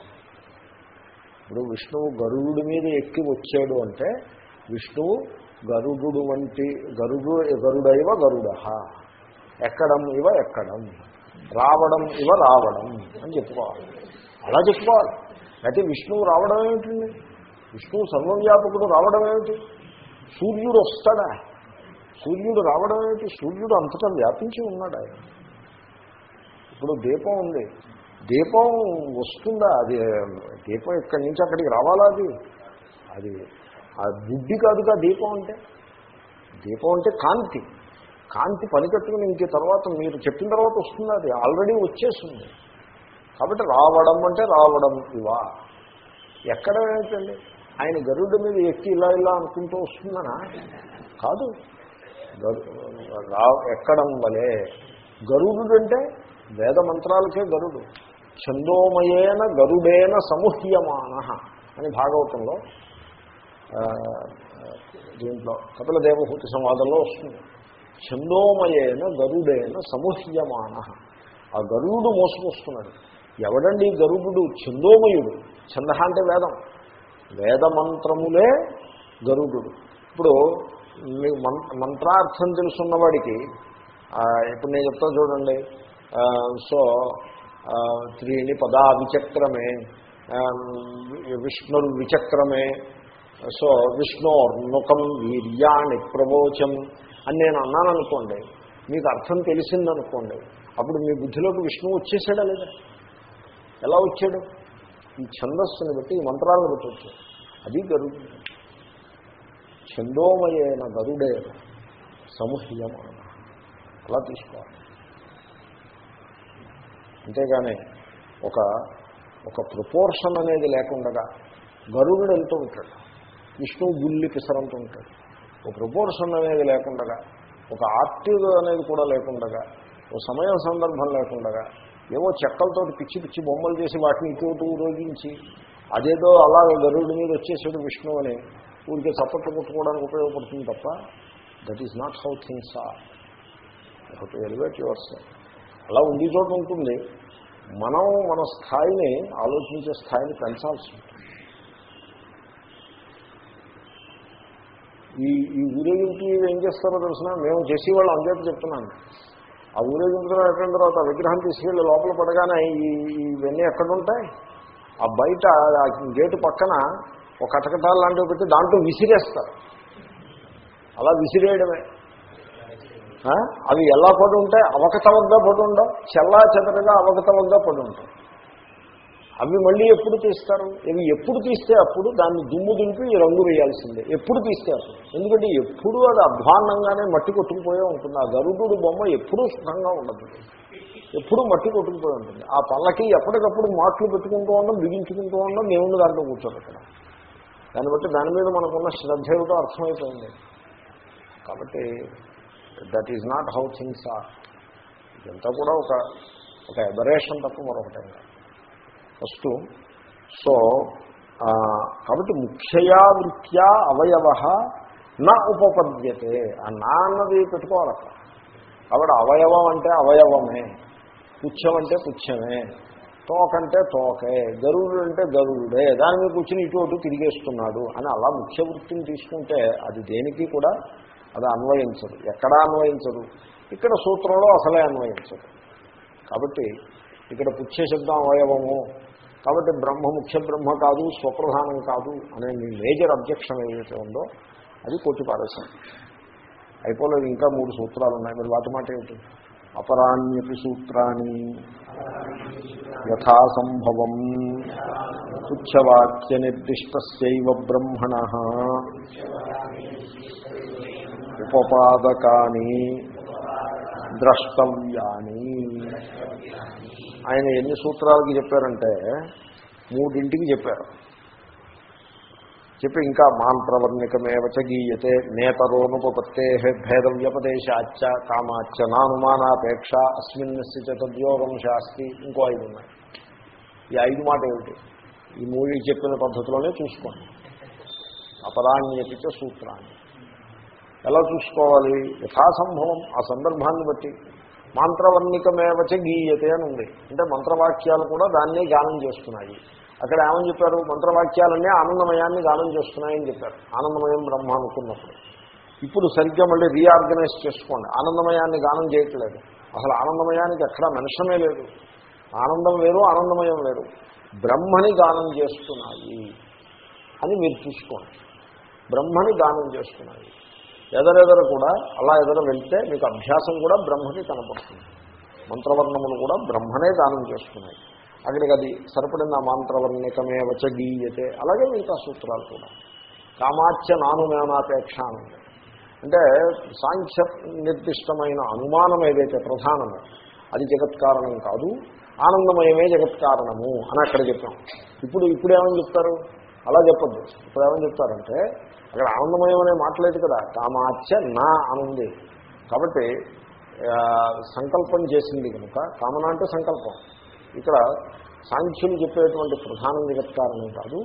ఇప్పుడు విష్ణువు గరుడు మీద ఎక్కి వచ్చాడు అంటే విష్ణువు గరుడు వంటి గరుడు గరుడైవ గరుడ. ఎక్కడం ఇవ ఎక్కడం. రావడం ఇవ రావడం అని చెప్పుకోవాలి. అలా చెప్పుకోవాలి. అయితే విష్ణువు రావడం ఏమిటండి? విష్ణువు సర్వవ్యాపకుడు రావడం ఏమిటి? సూర్యుడు వస్తాడా? సూర్యుడు రావడం ఏమిటి? సూర్యుడు అంతటా వ్యాపించి ఉన్నాడు? ఆయన ఇప్పుడు దీపం ఉంది. దీపం వస్తుందా? అది దీపం ఇక్కడి నుంచి అక్కడికి రావాలా అది? అది ఆ బుద్ధి కాదుగా దీపం అంటే? దీపం అంటే కాంతి. కాంతి పనికట్టుకుని ఇంక తర్వాత మీరు చెప్పిన తర్వాత వస్తుంది అది. ఆల్రెడీ వచ్చేస్తుంది. కాబట్టి రావడం అంటే రావడం ఇవా. ఎక్కడ ఏంటండి? ఆయన గరుడు మీద ఎక్కి ఇలా ఇలా అనుకుంటూ వస్తుందనా? కాదు. రా ఎక్కడం వలే. గరుడు అంటే వేద మంత్రాలకే గరుడు. ఛందోమయేన గరుడేన సముహ్యమాన అని భాగవతంలో దీంట్లో కపిల దేవహూతి సంవాదంలో వస్తుంది. ఛందోమయేన గరుడేన సముహ్యమాన. ఆ గరుడు మోసుకొస్తున్నాడు. ఎవడండి గరుడు? ఛందోమయుడు. ఛంద అంటే వేదం. వేదమంత్రములే గరుడు. ఇప్పుడు మంత్రార్థం తెలుసున్నవాడికి ఇప్పుడు నేను చెప్తా చూడండి. సో త్రీని పదా విచక్రమే విష్ణు విచక్రమే సో విష్ణోర్నుకం వీర్యాణి ప్రవోచం అని నేను అన్నాను అనుకోండి మీకు అర్థం తెలిసిందనుకోండి అప్పుడు మీ బుద్ధిలోకి విష్ణువు వచ్చేసాడా లేదా? ఎలా వచ్చాడు? ఈ ఛందస్సుని బట్టి ఈ మంత్రాలను బట్టి వచ్చాడు. అది గరుడు. ఛందోమయేన గరుడే సముహ్యమాన. అలా తీసుకోవాలి. అంతేగాని ఒక ఒక ప్రపోర్షన్ అనేది లేకుండా గరుడు వెళ్తూ ఉంటాడు. విష్ణువు గుల్లి పిసరంతూ ఉంటాడు. ఒక ప్రపోర్షన్ అనేది లేకుండా ఒక ఆర్టివ్ అనేది కూడా లేకుండా ఒక సమయం సందర్భం లేకుండా ఏవో చెక్కలతోటి పిచ్చి పిచ్చి బొమ్మలు చేసి వాటిని ఇటు ఇటు అదేదో అలా గరుడి మీద వచ్చేసాడు విష్ణు అని ఊరికే చప్పట్లు కొట్టుకోవడానికి ఉపయోగపడుతుంది తప్ప that is not how things are to elevate yours అలా ఉంది చోట ఉంటుంది. మనం మన స్థాయిని ఆలోచించే స్థాయిని పెంచాల్సి ఉంటుంది. ఈ ఈ ఊరేగింపు ఏం చేస్తారో తెలిసిన? మేము చేసేవాళ్ళు అందరికీ చెప్తున్నాను. ఆ ఊరేగింపులో ఎక్కడ తర్వాత విగ్రహం తీసుకెళ్ళి లోపల పడగానే ఈ ఇవన్నీ ఎక్కడుంటాయి? ఆ బయట గేటు పక్కన ఒక కటకటాలు లాంటివి పెట్టి దాంట్లో విసిరేస్తారు. అలా విసిరేయడమే. అవి ఎలా పడి ఉంటాయి? అవకతవగ్గా పడి ఉండవు. చెల్లా చెదరగా అవకతవగ్గా పడి ఉంటాయి. అవి మళ్ళీ ఎప్పుడు తీస్తారు? ఇవి ఎప్పుడు తీస్తే అప్పుడు దాన్ని దుమ్ము దింపి ఈ రంగు వేయాల్సిందే. ఎప్పుడు తీస్తే అప్పుడు? ఎందుకంటే ఎప్పుడు అది అధ్వాన్నంగానే మట్టి కొట్టుకుపోయే ఉంటుంది. ఆ గరుడు బొమ్మ ఎప్పుడూ సుఖంగా ఉండదు. ఎప్పుడూ మట్టి కొట్టుకుపోయి ఉంటుంది. ఆ పళ్ళకి ఎప్పటికప్పుడు మాటలు పెట్టుకుంటూ ఉండడం బిగించుకుంటూ ఉండడం దేవుని దాంట్లో కూర్చోరు అక్కడ దాన్ని బట్టి దాని మీద మనకున్న శ్రద్ధ ఏమిటో అర్థమైపోయింది. కాబట్టి that is not how things are ఇదంతా కూడా ఒక ఒక ఎబరేషన్ తప్ప మరొకటే ఫస్ట్. సో కాబట్టి ముఖ్యయా వృత్యా అవయవ నా ఉపపద్యతే. ఆ నా అన్నది పెట్టుకోవాలి కాబట్టి అవయవం అంటే అవయవమే. పుచ్చం అంటే పుచ్చమే. తోకంటే తోకే. గరుడు అంటే గరుడే. దాని మీద కూర్చుని ఇటు అటు తిరిగేస్తున్నాడు అని అలా ముఖ్య వృత్తిని తీసుకుంటే అది దేనికి కూడా అది అన్వయించదు. ఎక్కడా అన్వయించదు. ఇక్కడ సూత్రంలో అసలే అన్వయించదు. కాబట్టి ఇక్కడ పుచ్చ శబ్దం అవయవము. కాబట్టి బ్రహ్మ ముఖ్య బ్రహ్మ కాదు స్వప్రధానం కాదు అనే మీ మేజర్ అబ్జెక్షన్ ఏదైతే ఉందో అది కొట్టిపారేశాం అయిపోలేదు ఇంకా మూడు సూత్రాలు ఉన్నాయి. మరి వాటి మాట ఏమిటి? అపరాణ్యపి సూత్రాన్ని యథాసంభవం. పుచ్చవాక్య నిర్దిష్టస్యైవ బ్రహ్మణ. ఉపపాదకాని. ద్రష్టవ్యాని. ఆయన ఎన్ని సూత్రాలకి చెప్పారంటే మూడింటికి చెప్పారు. చెప్పి ఇంకా మాంత్రవర్ణికమేవచ గీయతే నేతరోనుపత్తే భేద వ్యపదేశాచ్చ కామాచ్చ నానుమానాపేక్ష అస్మిన్నస్య చ తద్యోగం శాస్తి ఇంకో ఐదు ఉన్నాయి ఈ ఐదు మాట ఏమిటి ఈ మూడు చెప్పిన పద్ధతిలోనే చూసుకోండి. అపరాణ్యపిత సూత్రాన్ని. ఎలా చూసుకోవాలి? యథాసంభవం. ఆ సందర్భాన్ని బట్టి మంత్రవర్ణికమేవచ గీయతే అని ఉంది. అంటే మంత్రవాక్యాలు కూడా దాన్నే గానం చేస్తున్నాయి. అక్కడ ఏమని చెప్పారు? మంత్రవాక్యాలన్నీ ఆనందమయాన్ని గానం చేస్తున్నాయని చెప్పారు. ఆనందమయం బ్రహ్మ అనుకున్నప్పుడు. ఇప్పుడు సరిగ్గా మళ్ళీ రీఆర్గనైజ్ చేసుకోండి. ఆనందమయాన్ని గానం చేయట్లేదు. అసలు ఆనందమయానికి ఎక్కడా మనుషమే లేదు. ఆనందం వేరు ఆనందమయం వేరు. బ్రహ్మని గానం చేస్తున్నాయి అని మీరు చూసుకోండి. బ్రహ్మని గానం చేస్తున్నాయి. ఎదరెదర కూడా అలా ఎదర వెళ్తే మీకు అభ్యాసం కూడా బ్రహ్మకి కనపడుతుంది. మంత్రవర్ణములు కూడా బ్రహ్మనే దానం చేస్తున్నాయి. అక్కడికి అది సరిపడిన మంత్రవర్ణికమే వచ గీయతే. అలాగే మిగతా సూత్రాలు కూడా. కామాచ్య నానుమానాపేక్ష అని అంటే సాంఖ్య నిర్దిష్టమైన అనుమానం ఏదైతే ప్రధానమో అది జగత్కారణం కాదు ఆనందమయమే జగత్కారణము అని అక్కడ చెప్పాం. ఇప్పుడు ఇప్పుడు ఏమని చెప్తారు? అలా చెప్పద్దు. ఇప్పుడు ఏమని చెప్తారంటే అక్కడ ఆనందమయం అనే మాట్లాడదు కదా. కామాచ్య నా అనుంది. కాబట్టి సంకల్పం చేసింది కనుక కామన అంటే సంకల్పం. ఇక్కడ సాంఖ్యులు చెప్పేటువంటి ప్రధాన జగత్కారణం కాదు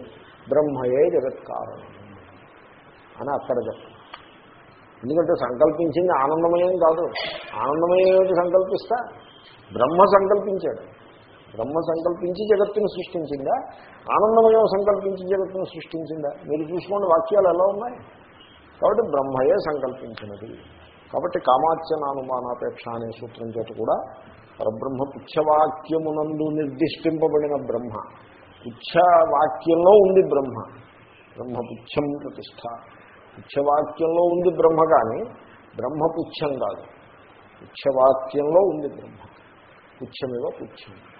బ్రహ్మయే జగత్కారణం అని అక్కడ చెప్తాం ఎందుకంటే సంకల్పించింది ఆనందమయం కాదు. ఆనందమయం ఏమిటి సంకల్పిస్తా? బ్రహ్మ సంకల్పించాడు. బ్రహ్మ సంకల్పించి జగత్తును సృష్టించిందా? ఆనందమయం సంకల్పించి జగత్తును సృష్టించిందా? మీరు చూసుకోండి వాక్యాలు ఎలా ఉన్నాయి? కాబట్టి బ్రహ్మయే సంకల్పించినది. కాబట్టి కామాత్యనానుమానాపేక్ష అనే సూత్రం చేత కూడా పరబ్రహ్మ పుచ్చవాక్యమునందు నిర్దిష్టింపబడిన బ్రహ్మ. పుచ్చవాక్యంలో ఉంది బ్రహ్మ. బ్రహ్మ పుచ్చం ప్రతిష్ట. పుచ్చవాక్యంలో ఉంది బ్రహ్మ కానీ బ్రహ్మ పుచ్చం కాదు. పుచ్చవాక్యంలో ఉంది బ్రహ్మ. పుచ్చమేవ పుచ్చం.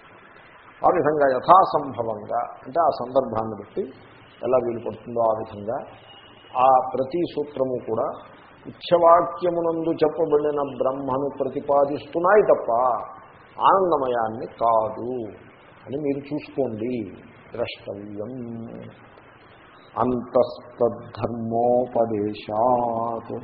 ఆ విధంగా యథాసంభవంగా అంటే ఆ సందర్భాన్ని బట్టి ఎలా వీలు పడుతుందో ఆ విధంగా ఆ ప్రతి సూత్రము కూడా ఉచ్చవాక్యమునందు చెప్పబడిన బ్రహ్మను ప్రతిపాదిస్తున్నాయి తప్ప ఆనందమయాన్ని కాదు అని మీరు చూసుకోండి. ద్రష్టవ్యం. అంతస్తద్ధర్మోపదేశాత్